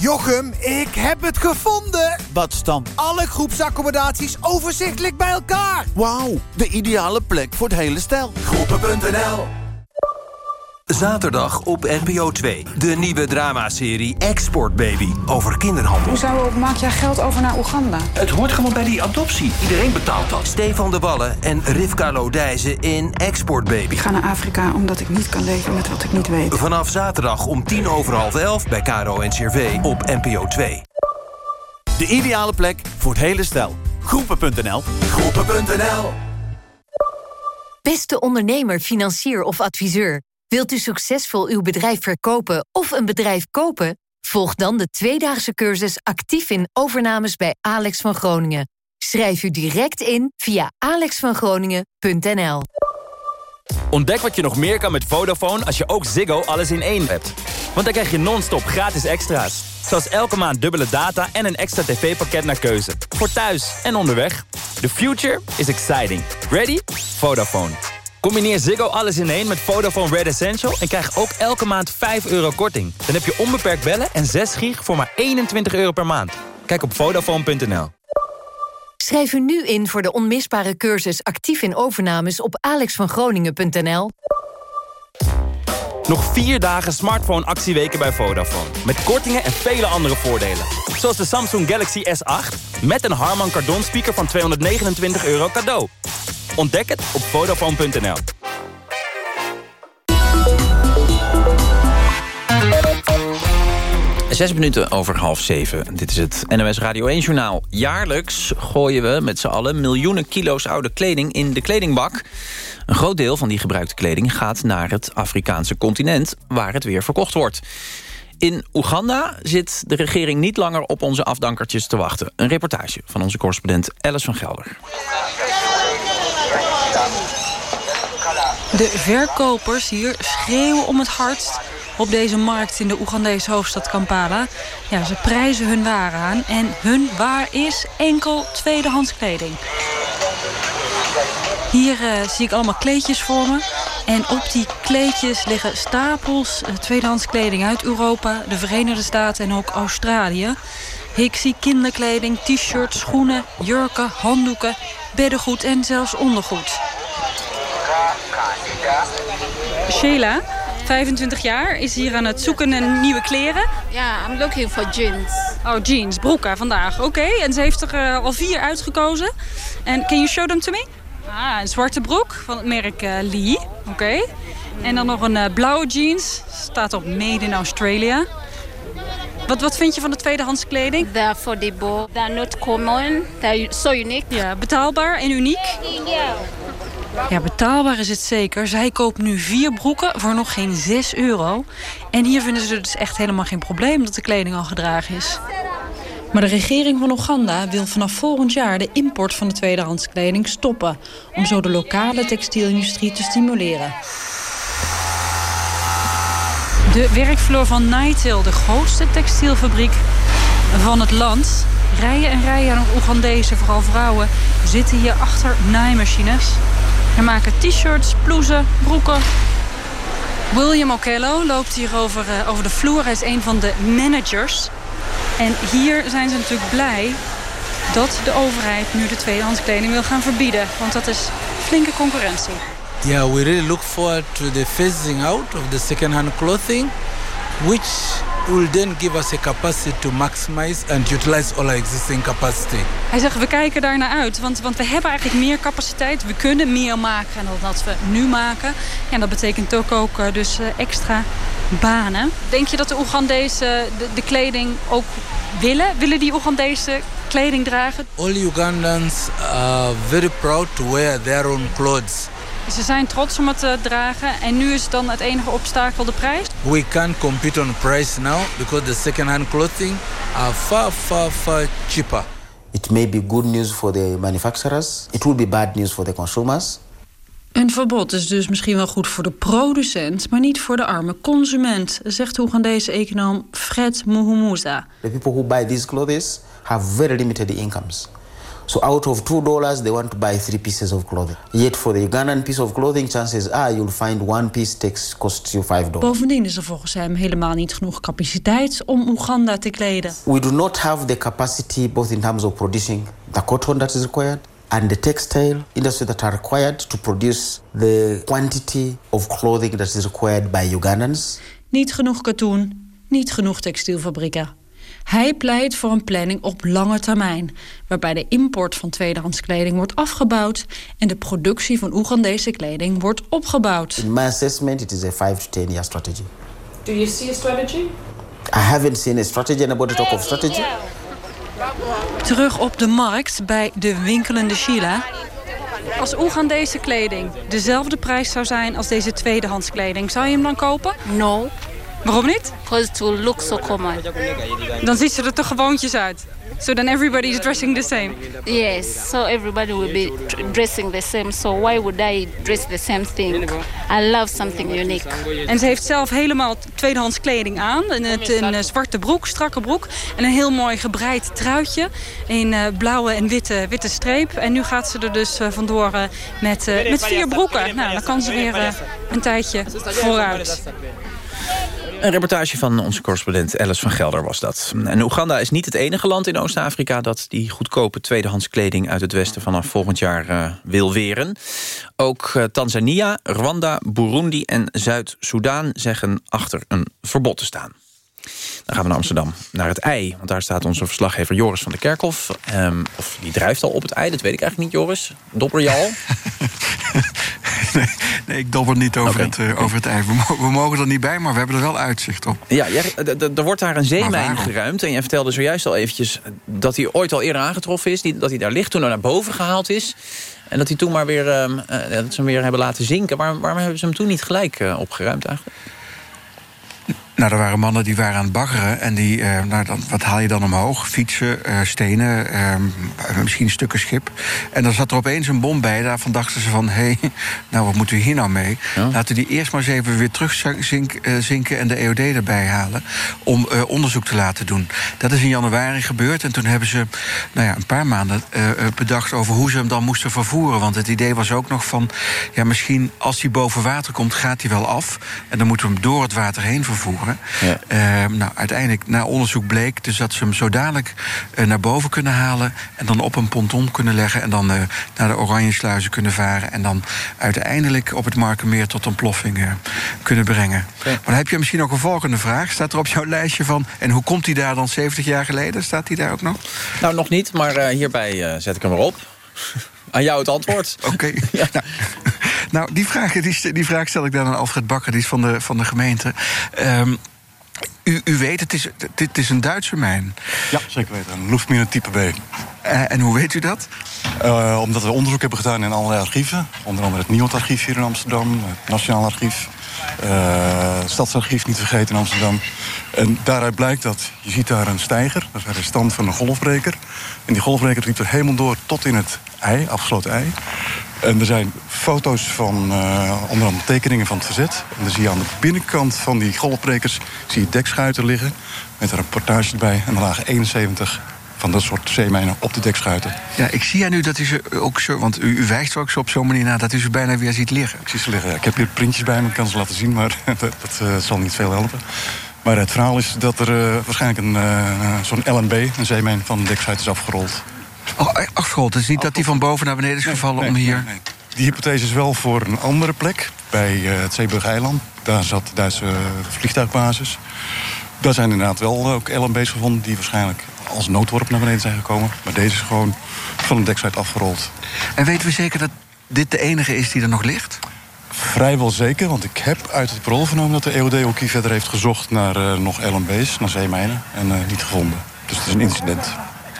Jochem, ik heb het gevonden! Wat dan? Alle groepsaccommodaties overzichtelijk bij elkaar! Wauw, de ideale plek voor het hele stel. Groepen.nl Zaterdag op NPO 2. De nieuwe dramaserie Export Baby over kinderhandel. Hoezo maak jij geld over naar Oeganda? Het hoort gewoon bij die adoptie. Iedereen betaalt dat. Stefan de Wallen en Rivka Lodijzen in Export Baby. Ik ga naar Afrika omdat ik niet kan leven met wat ik niet weet. Vanaf zaterdag om tien over half elf bij Caro en Cervé op NPO 2. De ideale plek voor het hele stel. Groepen.nl Groepen.nl Beste ondernemer, financier of adviseur. Wilt u succesvol uw bedrijf verkopen of een bedrijf kopen? Volg dan de tweedaagse cursus actief in overnames bij Alex van Groningen. Schrijf u direct in via alexvangroningen.nl. Ontdek wat je nog meer kan met Vodafone als je ook Ziggo alles in één hebt. Want dan krijg je non-stop gratis extra's. Zoals elke maand dubbele data en een extra tv-pakket naar keuze. Voor thuis en onderweg. The future is exciting. Ready? Vodafone. Combineer Ziggo alles in één met Vodafone Red Essential... en krijg ook elke maand 5 euro korting. Dan heb je onbeperkt bellen en 6 gig voor maar 21 euro per maand. Kijk op Vodafone.nl. Schrijf u nu in voor de onmisbare cursus actief in overnames op alexvangroningen.nl. Nog vier dagen smartphone actieweken bij Vodafone. Met kortingen en vele andere voordelen. Zoals de Samsung Galaxy S8 met een Harman Kardon speaker van 229 euro cadeau. Ontdek het op Vodafone.nl. Zes minuten over half zeven. Dit is het NOS Radio 1-journaal. Jaarlijks gooien we met z'n allen miljoenen kilo's oude kleding in de kledingbak. Een groot deel van die gebruikte kleding gaat naar het Afrikaanse continent... waar het weer verkocht wordt. In Oeganda zit de regering niet langer op onze afdankertjes te wachten. Een reportage van onze correspondent Alice van Gelder. De verkopers hier schreeuwen om het hardst op deze markt in de Oegandese hoofdstad Kampala. Ja, ze prijzen hun waren aan en hun waar is enkel tweedehands kleding. Hier uh, zie ik allemaal kleedjes voor me. En op die kleedjes liggen stapels uh, tweedehands kleding uit Europa, de Verenigde Staten en ook Australië. Ik zie kinderkleding, t-shirts, schoenen, jurken, handdoeken, beddengoed en zelfs ondergoed. Sheila, 25 jaar, is hier aan het zoeken naar nieuwe kleren. Ja, I'm looking for jeans. Oh, jeans, broeken vandaag. Oké, en ze heeft er uh, al vier uitgekozen. En can you show them to me? Ah, een zwarte broek van het merk uh, Lee. Oké. En dan nog een uh, blauwe jeans. Staat op Made in Australia. Wat, wat vind je van de tweedehands kleding? They're affordable. They're not common. They're so unique. Ja, betaalbaar en uniek. Ja, betaalbaar is het zeker. Zij koopt nu vier broeken voor nog geen 6 euro. En hier vinden ze dus echt helemaal geen probleem dat de kleding al gedragen is. Maar de regering van Oeganda wil vanaf volgend jaar de import van de tweedehands kleding stoppen. Om zo de lokale textielindustrie te stimuleren. De werkvloer van Nightil, de grootste textielfabriek van het land. Rijen en rijen aan Oegandese, vooral vrouwen, zitten hier achter naaimachines. Ze maken t-shirts, blouses, broeken. William Okello loopt hier over, uh, over de vloer. Hij is een van de managers. En hier zijn ze natuurlijk blij dat de overheid nu de tweedehands kleding wil gaan verbieden. Want dat is flinke concurrentie. Yeah, we really look forward to the phasing out of the second-hand clothing, which will then give us a capacity to maximize and utilize all our existing capacity. Hij zegt, we kijken daar naar uit, want, want we hebben eigenlijk meer capaciteit. We kunnen meer maken dan dat we nu maken. En dat betekent ook, ook uh, dus uh, extra banen. Denk je dat de Oegandese de, de kleding ook willen? Willen die Oegandese kleding dragen? All Ugandans are very proud to wear their own clothes. Ze zijn trots om het te dragen en nu is dan het enige obstakel de prijs? We can't compete on price now because the second-hand clothing are far, far, far cheaper. It may be good news for the manufacturers. It will be bad news for the consumers. Een verbod is dus misschien wel goed voor de producent, maar niet voor de arme consument, zegt Oegandese econoom Fred Muhumuza. The people who buy these clothes have very limited incomes. So out of two dollars, they want to buy three pieces of clothing. Yet for the Ugandan piece of clothing, chances are you'll find one piece takes costs you five dollars. Bovendien is er volgens hem helemaal niet genoeg capaciteit om Oeganda te kleden. We do not have the capacity, both in terms of producing the cotton that is required and the textile industry that are required to produce the quantity of clothing that is required by Ugandans. Niet genoeg katoen, niet genoeg textielfabrieken. Hij pleit voor een planning op lange termijn... waarbij de import van tweedehands kleding wordt afgebouwd... en de productie van Oegandese kleding wordt opgebouwd. In my assessment, it is a 5 to 10 year strategy. Do you see a strategy? I haven't seen a strategy. Anybody talk of strategy? Terug op de markt bij de winkelende Sheila. Als Oegandese kleding dezelfde prijs zou zijn als deze tweedehands kleding... zou je hem dan kopen? No. Waarom niet? Because it will look so common. Dan ziet ze er toch gewoontjes uit. So then everybody is dressing the same. Yes, so everybody will be dressing the same. So why would I dress the same thing? I love something unique. En ze heeft zelf helemaal tweedehands kleding aan. Een, een, een zwarte broek, strakke broek. En een heel mooi gebreid truitje. In uh, blauwe en witte, witte streep. En nu gaat ze er dus uh, vandoor uh, met, met vier broeken. Nou, dan kan ze weer een tijdje vooruit. Een reportage van onze correspondent Alice van Gelder was dat. En Oeganda is niet het enige land in Oost-Afrika... dat die goedkope tweedehands kleding uit het westen vanaf volgend jaar uh, wil weren. Ook uh, Tanzania, Rwanda, Burundi en Zuid-Soedan zeggen achter een verbod te staan. Dan gaan we naar Amsterdam, naar het ei. Want daar staat onze verslaggever Joris van der Kerkhof. Um, of die drijft al op het ei, dat weet ik eigenlijk niet, Joris. Dobber je al? [LAUGHS] nee, nee, ik dobber niet over, okay. het, uh, over het ei. We, mo we, mogen er niet bij, maar we hebben er wel uitzicht op. Ja, er wordt daar een zeemijn geruimd. En jij vertelde zojuist al eventjes dat hij ooit al eerder aangetroffen is. Dat hij daar ligt, toen hij naar boven gehaald is. En dat hij toen maar weer, uh, dat ze hem weer hebben laten zinken. Waarom, waarom hebben ze hem toen niet gelijk uh, opgeruimd eigenlijk? Nou, er waren mannen die waren aan het baggeren. En die, uh, nou, dan, wat haal je dan omhoog? Fietsen, uh, stenen, uh, misschien stukken schip. En dan zat er opeens een bom bij. Daarvan dachten ze van, hé, hey, [LAUGHS] nou, wat moeten we hier nou mee? Ja. Laten we die eerst maar eens even weer terugzinken... en de EOD erbij halen om onderzoek te laten doen. Dat is in januari gebeurd. En toen hebben ze nou ja, een paar maanden bedacht... over hoe ze hem dan moesten vervoeren. Want het idee was ook nog van... ja, misschien als hij boven water komt, gaat hij wel af. En dan moeten we hem door het water heen vervoeren. Worden. Ehm, nou, uiteindelijk, na onderzoek bleek dus dat ze hem zo dadelijk eh, naar boven kunnen halen... en dan op een ponton kunnen leggen en dan eh, naar de Oranjesluizen kunnen varen... en dan uiteindelijk op het Markenmeer tot een ploffing eh, kunnen brengen. Maar dan heb je misschien ook een volgende vraag. Staat er op jouw lijstje van... en hoe komt hij daar dan 70 jaar geleden? Staat hij daar ook nog? Nou, nog niet, maar hierbij zet ik hem erop. Aan jou het antwoord. [LAUGHS] Oké. ja. nou, [LAUGHS] nou, die, vraag, die, die, vraag stel ik dan aan Alfred Bakker, die is van de, van de gemeente. Um, u, u, weet, het is, dit is een Duitse mijn. Ja, zeker weten. Een Luftmine type B. Uh, en hoe weet u dat? Uh, omdat we onderzoek hebben gedaan in allerlei archieven. Onder andere het NIOT-archief hier in Amsterdam. Het Nationaal Archief. Uh, Stadsarchief, niet vergeten in Amsterdam. En daaruit blijkt dat, je ziet daar een stijger. Dat is de stand van een golfbreker. En die golfbreker liep er helemaal door tot in het ei, afgesloten ei. En er zijn foto's van uh, onder andere tekeningen van het verzet. En dan zie je aan de binnenkant van die golfbrekers zie je dekschuiten liggen. Met een rapportage erbij. En er lagen 71 van dat soort zeemijnen op de dekschuiten. Ja, ik zie aan u dat u ze ook zo... want u, u wijst er ook zo op zo'n manier naar dat u ze bijna weer ziet liggen. Ik zie ze liggen, ja. Ik heb hier printjes bij me, ik kan ze laten zien... maar [LAUGHS] dat, dat uh, zal niet veel helpen. Maar het verhaal is dat er uh, waarschijnlijk een zo'n LNB, een zeemijn van de dekschuit, is afgerold. Oh, afgerold. Het is niet dat die van boven naar beneden is gevallen om hier... Nee, Die hypothese is wel voor een andere plek, bij uh, het Zeeburg-eiland. Daar zat de Duitse vliegtuigbasis. Daar zijn inderdaad wel ook LMB's gevonden... die waarschijnlijk als noodworp naar beneden zijn gekomen. Maar deze is gewoon van een deksite afgerold. En weten we zeker dat dit de enige is die er nog ligt? Vrijwel zeker, want ik heb uit het parool vernomen... dat de EOD ook hier verder heeft gezocht naar uh, nog LMB's, naar zeemijnen... en uh, niet gevonden. Dus het is een incident,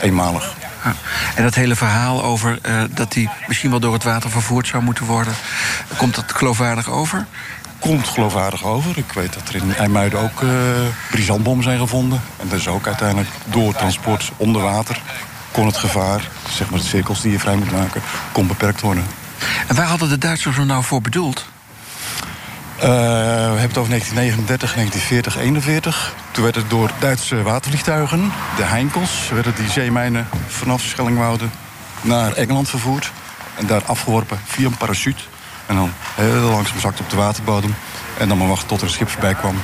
eenmalig. Ja. En dat hele verhaal over uh, dat hij misschien wel door het water vervoerd zou moeten worden... komt dat geloofwaardig over? Komt geloofwaardig over. Ik weet dat er in IJmuiden ook uh, brisantbommen zijn gevonden. En dat is ook uiteindelijk door transport onder water... kon het gevaar, zeg maar de cirkels die je vrij moet maken... kon beperkt worden. En waar hadden de Duitsers er nou voor bedoeld? Uh, we hebben het over 1939, 1940, 41. Toen werd het door Duitse watervliegtuigen, de Heinkels... werden die zeemijnen vanaf Schellingwoude naar Engeland vervoerd. En daar afgeworpen via een parachute. En dan heel langzaam zakt op de waterbodem. En dan maar wachten tot er een schip voorbij kwam.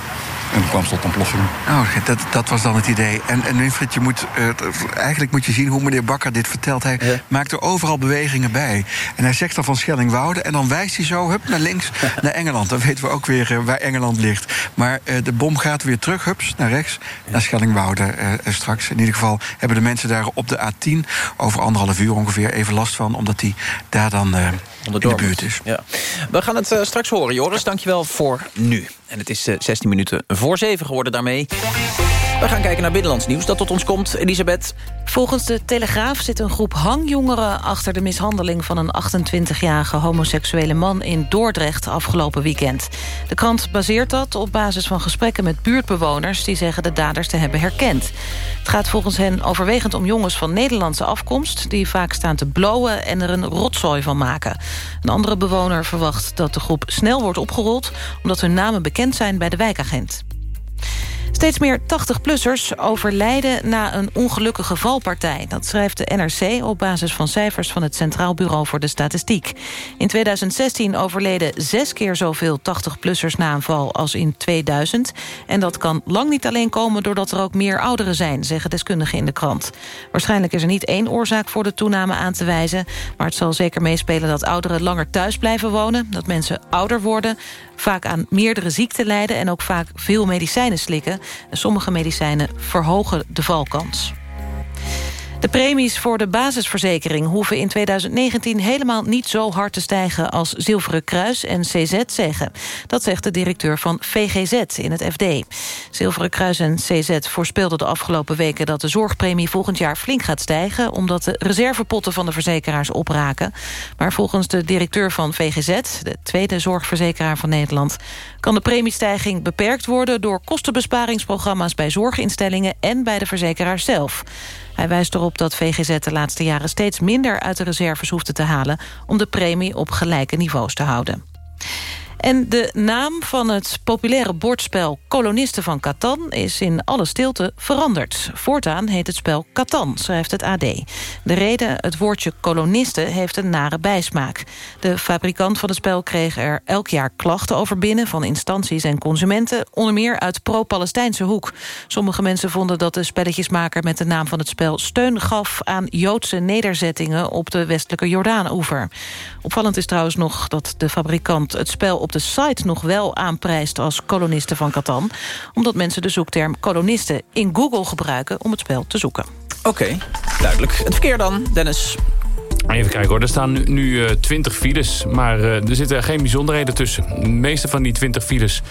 En dan kwam ze tot ontploffing. Oh, dat, dat was dan het idee. En, en Winfried, je moet, uh, eigenlijk moet je zien hoe meneer Bakker dit vertelt. Hij ja. maakt er overal bewegingen bij. En hij zegt dan van Schellingwoude. En dan wijst hij zo hup, naar links, naar Engeland. Dan weten we ook weer uh, waar Engeland ligt. Maar uh, de bom gaat weer terug, hups, naar rechts, ja. naar Schellingwoude straks. In ieder geval hebben de mensen daar op de A10... over anderhalf uur ongeveer even last van. Omdat die daar dan in de buurt is. Ja. We gaan het straks horen, Joris. Dankjewel voor nu. En het is 16 minuten voor 7 geworden daarmee. We gaan kijken naar binnenlands nieuws dat tot ons komt. Elisabeth. Volgens de Telegraaf zit een groep hangjongeren... achter de mishandeling van een 28-jarige homoseksuele man... in Dordrecht afgelopen weekend. De krant baseert dat op basis van gesprekken met buurtbewoners... die zeggen de daders te hebben herkend. Het gaat volgens hen overwegend om jongens van Nederlandse afkomst... die vaak staan te blowen en er een rotzooi van maken. Een andere bewoner verwacht dat de groep snel wordt opgerold... omdat hun namen bekend zijn bij de wijkagent. Steeds meer 80-plussers overlijden na een ongelukkige valpartij. Dat schrijft de NRC op basis van cijfers van het Centraal Bureau voor de Statistiek. In 2016 overleden zes keer zoveel 80-plussers na een val als in 2000. En dat kan lang niet alleen komen doordat er ook meer ouderen zijn... zeggen deskundigen in de krant. Waarschijnlijk is er niet één oorzaak voor de toename aan te wijzen... maar het zal zeker meespelen dat ouderen langer thuis blijven wonen... dat mensen ouder worden, vaak aan meerdere ziekten lijden... en ook vaak veel medicijnen slikken. En sommige medicijnen verhogen de valkans. De premies voor de basisverzekering hoeven in 2019 helemaal niet zo hard te stijgen als Zilveren Kruis en CZ zeggen. Dat zegt de directeur van VGZ in het FD. Zilveren Kruis en CZ voorspelden de afgelopen weken dat de zorgpremie volgend jaar flink gaat stijgen omdat de reservepotten van de verzekeraars opraken. Maar volgens de directeur van VGZ, de tweede zorgverzekeraar van Nederland, kan de premiestijging beperkt worden door kostenbesparingsprogramma's bij zorginstellingen en bij de verzekeraar zelf. Hij wijst erop dat VGZ de laatste jaren steeds minder uit de reserves hoefde te halen... om de premie op gelijke niveaus te houden. En de naam van het populaire bordspel Kolonisten van Catan... is in alle stilte veranderd. Voortaan heet het spel Catan, schrijft het AD. De reden, het woordje kolonisten heeft een nare bijsmaak. De fabrikant van het spel kreeg er elk jaar klachten over binnen... van instanties en consumenten, onder meer uit pro-Palestijnse hoek. Sommige mensen vonden dat de spelletjesmaker met de naam van het spel... steun gaf aan Joodse nederzettingen op de westelijke Jordaan-oever. Opvallend is trouwens nog dat de fabrikant het spel op de site nog wel aanprijst als kolonisten van Catan. Omdat mensen de zoekterm kolonisten in Google gebruiken om het spel te zoeken. Oké, duidelijk. Het verkeer dan, Dennis. Even kijken hoor, er staan nu, nu uh, 20 files, maar uh, er zitten geen bijzonderheden tussen. De meeste van die 20 files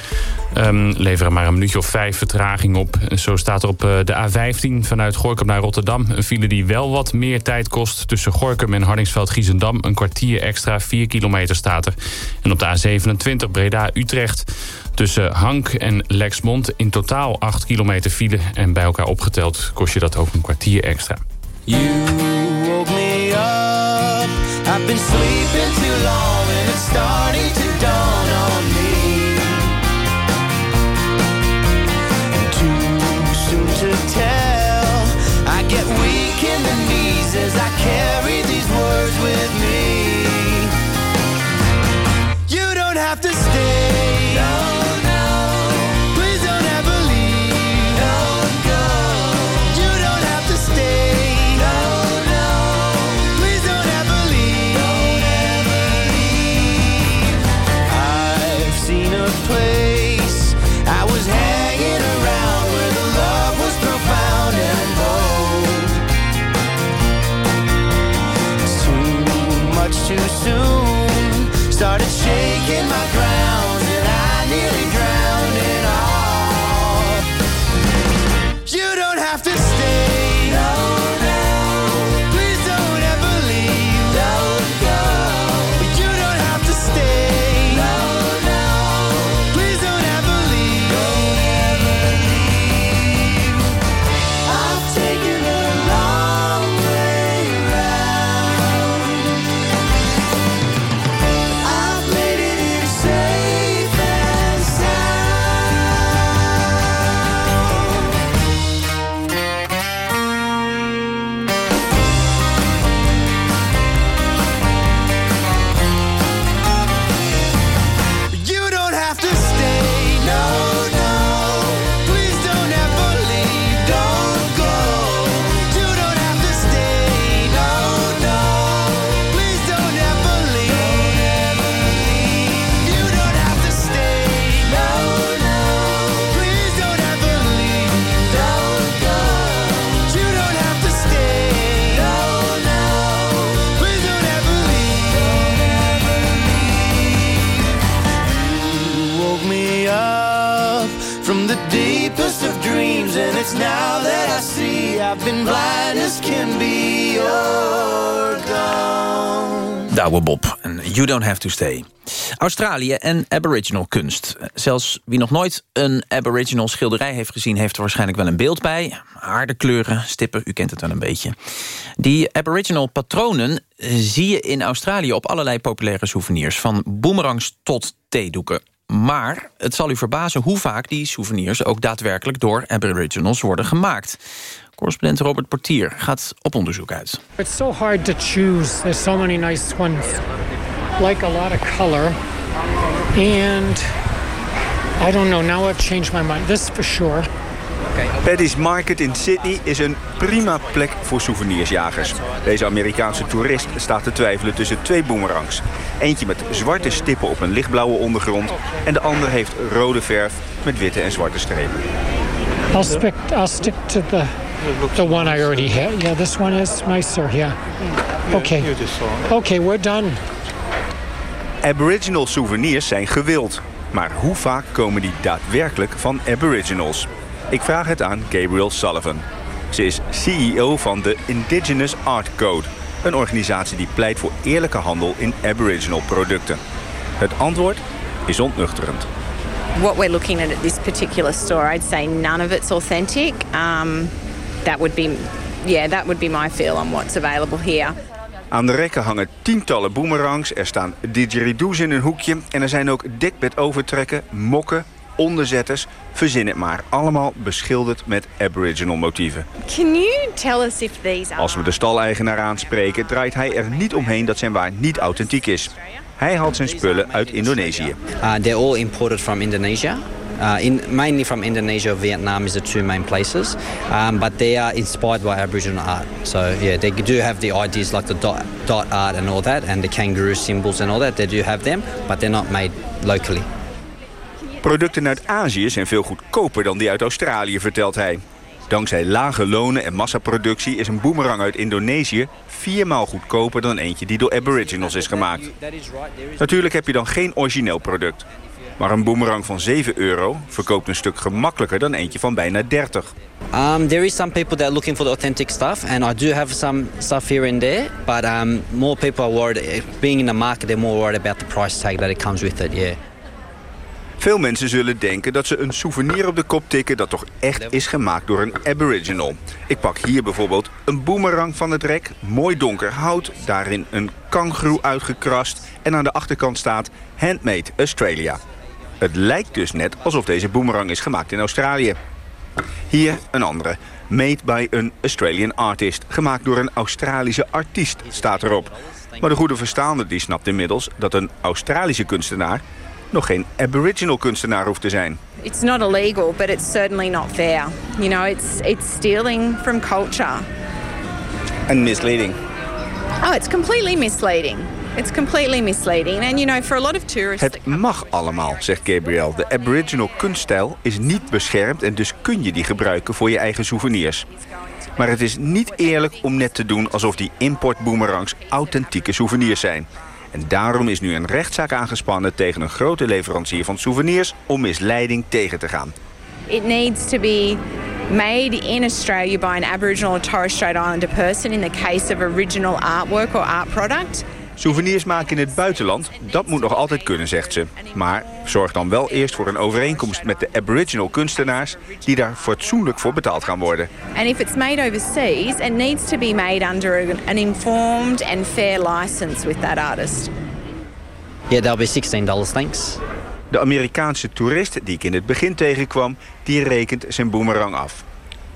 um, leveren maar een minuutje of vijf vertraging op. Zo staat er op uh, de A15 vanuit Gorkum naar Rotterdam... een file die wel wat meer tijd kost. Tussen Gorkum en Hardingsveld-Giezendam een kwartier extra, 4 kilometer staat er. En op de A27 Breda-Utrecht tussen Hank en Lexmond in totaal 8 kilometer file... en bij elkaar opgeteld kost je dat ook een kwartier extra. I've been sleeping too long and it's starting to dawn Don't Have To Stay. Australië en aboriginal kunst. Zelfs wie nog nooit een aboriginal schilderij heeft gezien... heeft er waarschijnlijk wel een beeld bij. Aardekleuren, stippen, u kent het wel een beetje. Die aboriginal patronen zie je in Australië... op allerlei populaire souvenirs. Van boomerangs tot theedoeken. Maar het zal u verbazen hoe vaak die souvenirs... ook daadwerkelijk door aboriginals worden gemaakt. Correspondent Robert Portier gaat op onderzoek uit. It's so hard to choose. There's so many nice ones. Like a lot of color. And I don't know, now I've changed my mind. This for sure. Paddy's Market in Sydney is een prima plek voor souvenirsjagers. Deze Amerikaanse toerist staat te twijfelen tussen twee boomerangs. Eentje met zwarte stippen op een lichtblauwe ondergrond... en de andere heeft rode verf met witte en zwarte strepen. I'll stick, I'll stick to the, the one I already had. Yeah, this one is nicer, yeah. Okay. Okay, we're done. Aboriginal souvenirs zijn gewild. Maar hoe vaak komen die daadwerkelijk van aboriginals? Ik vraag het aan Gabriel Sullivan. Ze is CEO van de Indigenous Art Code. Een organisatie die pleit voor eerlijke handel in aboriginal producten. Het antwoord is ontnuchterend. what we're looking at at this particular store, I'd say none of it's authentic. Um, that would be, yeah, that would be my feel on what's available here. Aan de rekken hangen tientallen boomerangs, er staan didgeridoos in een hoekje... en er zijn ook dekbedovertrekken, mokken, onderzetters, verzin het maar. Allemaal beschilderd met aboriginal motieven. Can you tell us if these are... Als we de staleigenaar aanspreken, draait hij er niet omheen dat zijn waar niet authentiek is. Hij haalt zijn spullen uit Indonesië. Uh, they're all imported from Indonesia. Uh, in, mainly from Indonesia, Vietnam is the two main places, um, but they are inspired by Aboriginal art. So yeah, they do have the ideas like the dot, dot art and all that, and the kangaroo symbols and all that. They do have them, but they're not made locally. Producten uit Azië zijn veel goedkoper dan die uit Australië, vertelt hij. Dankzij lage lonen en massaproductie is een boemerang uit Indonesië viermaal goedkoper dan eentje die door aboriginals is gemaakt. Natuurlijk heb je dan geen origineel product. Maar een boemerang van 7 euro verkoopt een stuk gemakkelijker dan eentje van bijna 30. Um, there is some people that are looking for the authentic stuff, and I do have some stuff here and there. But um, more people are worried. Being in the market, they're more worried about the price tag that it comes with it. Yeah. Veel mensen zullen denken dat ze een souvenir op de kop tikken... dat toch echt is gemaakt door een aboriginal. Ik pak hier bijvoorbeeld een boemerang van het rek. Mooi donker hout, daarin een kangaroo uitgekrast... en aan de achterkant staat Handmade Australia. Het lijkt dus net alsof deze boemerang is gemaakt in Australië. Hier een andere. Made by an Australian artist. Gemaakt door een Australische artiest, staat erop. Maar de goede verstaander die snapt inmiddels dat een Australische kunstenaar nog geen aboriginal kunstenaar hoeft te zijn. It's not illegal, but it's certainly not fair. You know, it's it's stealing from culture. En misleading. Oh, it's completely misleading. It's completely misleading. And you know, for a lot of tourists... Het mag allemaal, zegt Gabriel. De aboriginal kunststijl is niet beschermd... en dus kun je die gebruiken voor je eigen souvenirs. Maar het is niet eerlijk om net te doen alsof die importboomerangs authentieke souvenirs zijn. En daarom is nu een rechtszaak aangespannen tegen een grote leverancier van souvenirs om misleiding tegen te gaan. It needs to be made in Australia by an Aboriginal or Torres Strait Islander person in the case of original artwork or art product. Souvenirs maken in het buitenland, dat moet nog altijd kunnen, zegt ze. Maar zorg dan wel eerst voor een overeenkomst met de aboriginal kunstenaars... die daar fatsoenlijk voor betaald gaan worden. And if it's made overseas, it needs to be made under an informed and fair license with that artist. Yeah, that'll be $16, thanks. De Amerikaanse toerist die ik in het begin tegenkwam... die rekent zijn boomerang af.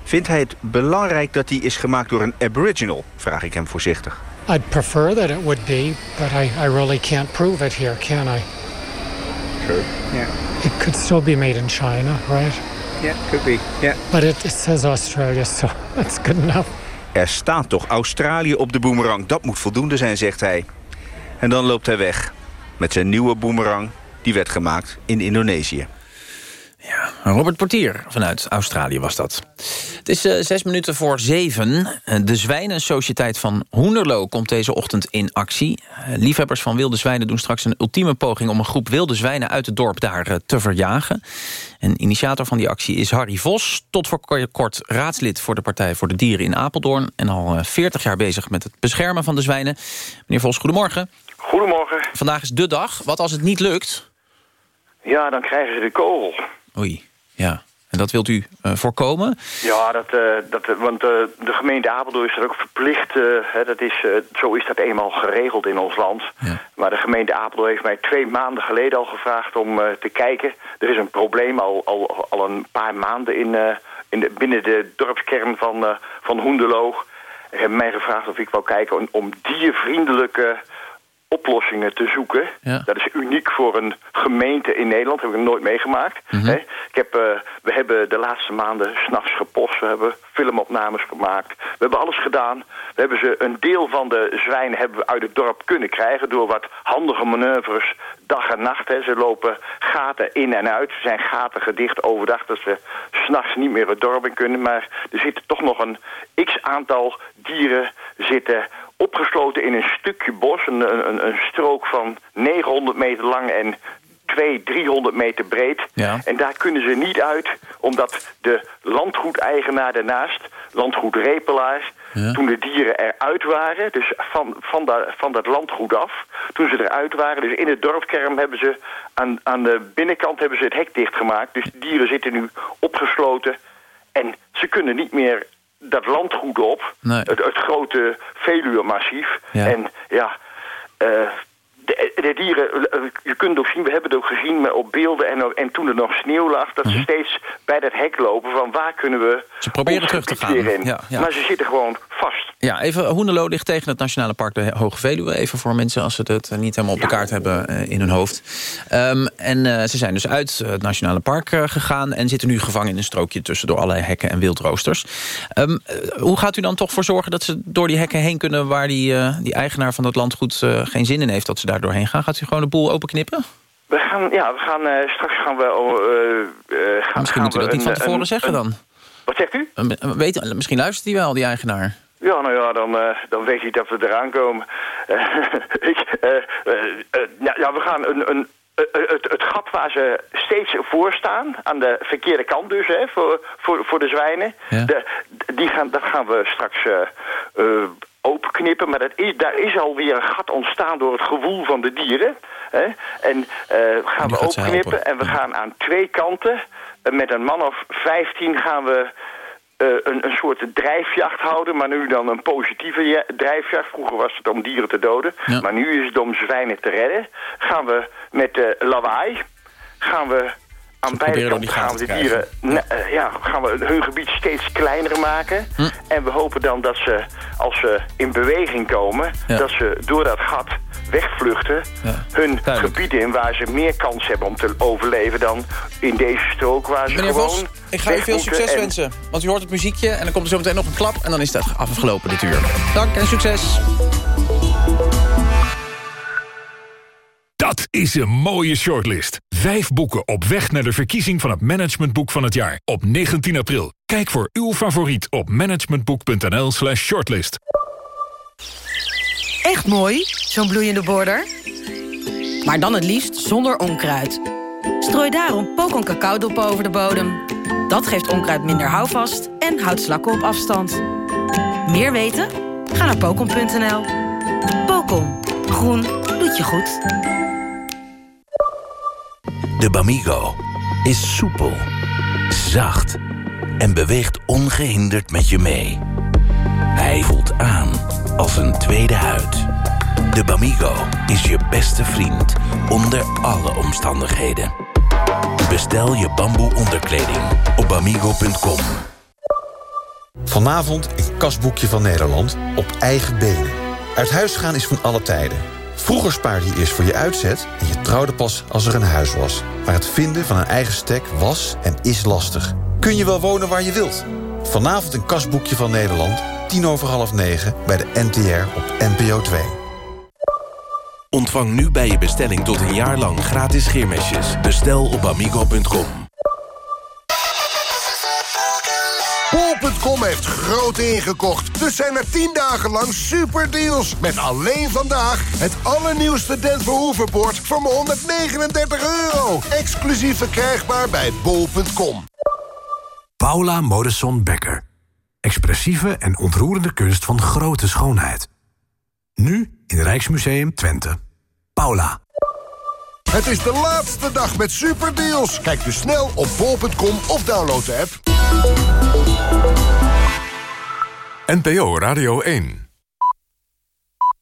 Vindt hij het belangrijk dat die is gemaakt door een aboriginal? Vraag ik hem voorzichtig. I'd prefer that it would be, but I, I really can't prove it here, can I? True, yeah. It could still be made in China, right? Yeah, could be, yeah. But it, it says Australia, so [LAUGHS] that's good enough. Er staat toch Australië op de boomerang. Dat moet voldoende zijn, zegt hij. En dan loopt hij weg. Met zijn nieuwe boomerang. Die werd gemaakt in Indonesië. Robert Portier vanuit Australië was dat. Het is uh, zes minuten voor zeven. Uh, de Zwijnensociëteit van Hoenderloo komt deze ochtend in actie. Uh, liefhebbers van wilde zwijnen doen straks een ultieme poging... om een groep wilde zwijnen uit het dorp daar te verjagen. En initiator van die actie is Harry Vos. Tot voor kort raadslid voor de Partij voor de Dieren in Apeldoorn... en al 40 jaar bezig met het beschermen van de zwijnen. Meneer Vos, goedemorgen. Goedemorgen. Vandaag is de dag. Wat als het niet lukt? Ja, dan krijgen ze de kogel. Oei, ja. En dat wilt u uh, voorkomen? Ja, dat, uh, dat, want uh, de gemeente Apeldoorn is er ook verplicht. Hè, dat is, zo is dat eenmaal geregeld in ons land. Ja. Maar de gemeente Apeldoorn heeft mij twee maanden geleden al gevraagd om te kijken. Er is een probleem al, al, al een paar maanden in, in de, binnen de dorpskern van, van Hoenderloo. Ze hebben mij gevraagd of ik wou kijken om, om diervriendelijke oplossingen te zoeken. Ja. Dat is uniek voor een gemeente in Nederland. Dat heb ik nooit meegemaakt. Mhm. Ik heb, uh, we hebben de laatste maanden s'nachts gepost. We hebben filmopnames gemaakt. We hebben alles gedaan. We hebben ze een deel van de zwijnen hebben we uit het dorp kunnen krijgen... door wat handige manoeuvres dag en nacht. Hè. Ze lopen gaten in en uit. Er zijn gaten gedicht overdag dat ze s'nachts niet meer het dorp in kunnen. Maar er zitten toch nog een x-aantal dieren zitten opgesloten in een stukje bos, een, een, een strook van 900 meter lang en 200, 300 meter breed. Ja. En daar kunnen ze niet uit, omdat de landgoedeigenaar daarnaast, landgoed Repelaars, Ja. toen de dieren eruit waren, dus van, van, da, van dat landgoed af, toen ze eruit waren, dus in het dorpskern hebben ze aan, aan de binnenkant hebben ze het hek dichtgemaakt. Dus de dieren zitten nu opgesloten en ze kunnen niet meer dat landgoed op. Nee. Het, het grote Veluwe-massief. Ja. En ja, eh, de, de dieren, eh, je kunt het ook zien, we hebben het ook gezien op beelden... en, en toen er nog sneeuw lag, dat ze steeds bij dat hek lopen... van waar kunnen we Mhm. Ze proberen terug te gaan. ja. Maar ze zitten gewoon vast. Ja, even Hoenelo ligt tegen het Nationale Park de Hoge Veluwe. Even voor mensen als ze het niet helemaal op de kaart hebben eh, in hun hoofd. Ehm, en eh, ze zijn dus uit het Nationale Park eh, gegaan... en zitten nu gevangen in een strookje tussen door allerlei hekken en wildroosters. Ehm, eh, hoe gaat u dan toch voor zorgen dat ze door die hekken heen kunnen... waar die, eh, die eigenaar van dat landgoed eh, geen zin in heeft dat ze daar doorheen gaan? Gaat u gewoon de boel openknippen? We gaan, ja, we gaan eh, straks gaan we... oh, eh, eh, gaan, Misschien gaan moet u dat niet van tevoren een- zeggen dan. Wat zegt u? Eh, Weet, misschien luistert hij wel, die eigenaar. Ja, nou ja, dan, eh, dan weet hij dat we eraan komen. Eh, [LAUGHS] ik, eh, ja, ja, we gaan een, een, het, het gat waar ze steeds voor staan, aan de verkeerde kant dus, hè, voor, voor, voor de zwijnen, de, die gaan, dat gaan we straks openknippen. Maar dat is, daar is alweer een gat ontstaan door het gewoel van de dieren. Hè? En eh, gaan we openknippen en we gaan aan twee kanten, met een man of vijftien gaan we een, een soort drijfjacht houden, maar nu dan een positieve ja- drijfjacht. Vroeger was het om dieren te doden, maar nu is het om zwijnen te redden. Gaan we met eh, lawaai, gaan we aan beide kanten gaan we de dieren, eh, ja, gaan we hun gebied steeds kleiner maken. Hm. En we hopen dan dat ze, als ze in beweging komen, Ja. dat ze door dat gat wegvluchten, hun gebied in waar ze meer kans hebben om te overleven dan in deze strook waar ze Meneer gewoon Vos, ik ga u veel succes en- wensen. Want u hoort het muziekje en dan komt er zo meteen nog een klap... en dan is het afgelopen dit uur. Dank en succes. Dat is een mooie shortlist. Vijf boeken op weg naar de verkiezing van het managementboek van het jaar. Op 19 april. Kijk voor uw favoriet op managementboek.nl slash shortlist. Echt mooi, zo'n bloeiende border. Maar dan het liefst zonder onkruid. Strooi daarom pokon cacaodop over de bodem. Dat geeft onkruid minder houvast en houdt slakken op afstand. Meer weten? Ga naar pokon.nl. Pokon. Groen doet je goed. De Bamigo is soepel, zacht en beweegt ongehinderd met je mee. Hij voelt aan als een tweede huid. De Bamigo is je beste vriend onder alle omstandigheden. Bestel je bamboe onderkleding op bamigo.com. Vanavond een kasboekje van Nederland op eigen benen. Uit huis gaan is van alle tijden. Vroeger spaarde je eerst voor je uitzet en je trouwde pas als er een huis was. Maar het vinden van een eigen stek was en is lastig. Kun je wel wonen waar je wilt? Vanavond een kasboekje van Nederland, tien over half negen... bij de NTR op NPO 2. Ontvang nu bij je bestelling tot een jaar lang gratis scheermesjes. Bestel op amigo.com. Bol.com heeft groot ingekocht. Dus zijn er 10 dagen lang superdeals. Met alleen vandaag het allernieuwste Denver Hooverboard voor maar 139 euro. Exclusief verkrijgbaar bij Bol.com. Paula Modesson Becker. Expressieve en ontroerende kunst van grote schoonheid. Nu in Rijksmuseum Twente. Paula. Het is de laatste dag met superdeals. Kijk dus snel op bol.com of download de app. NPO Radio 1.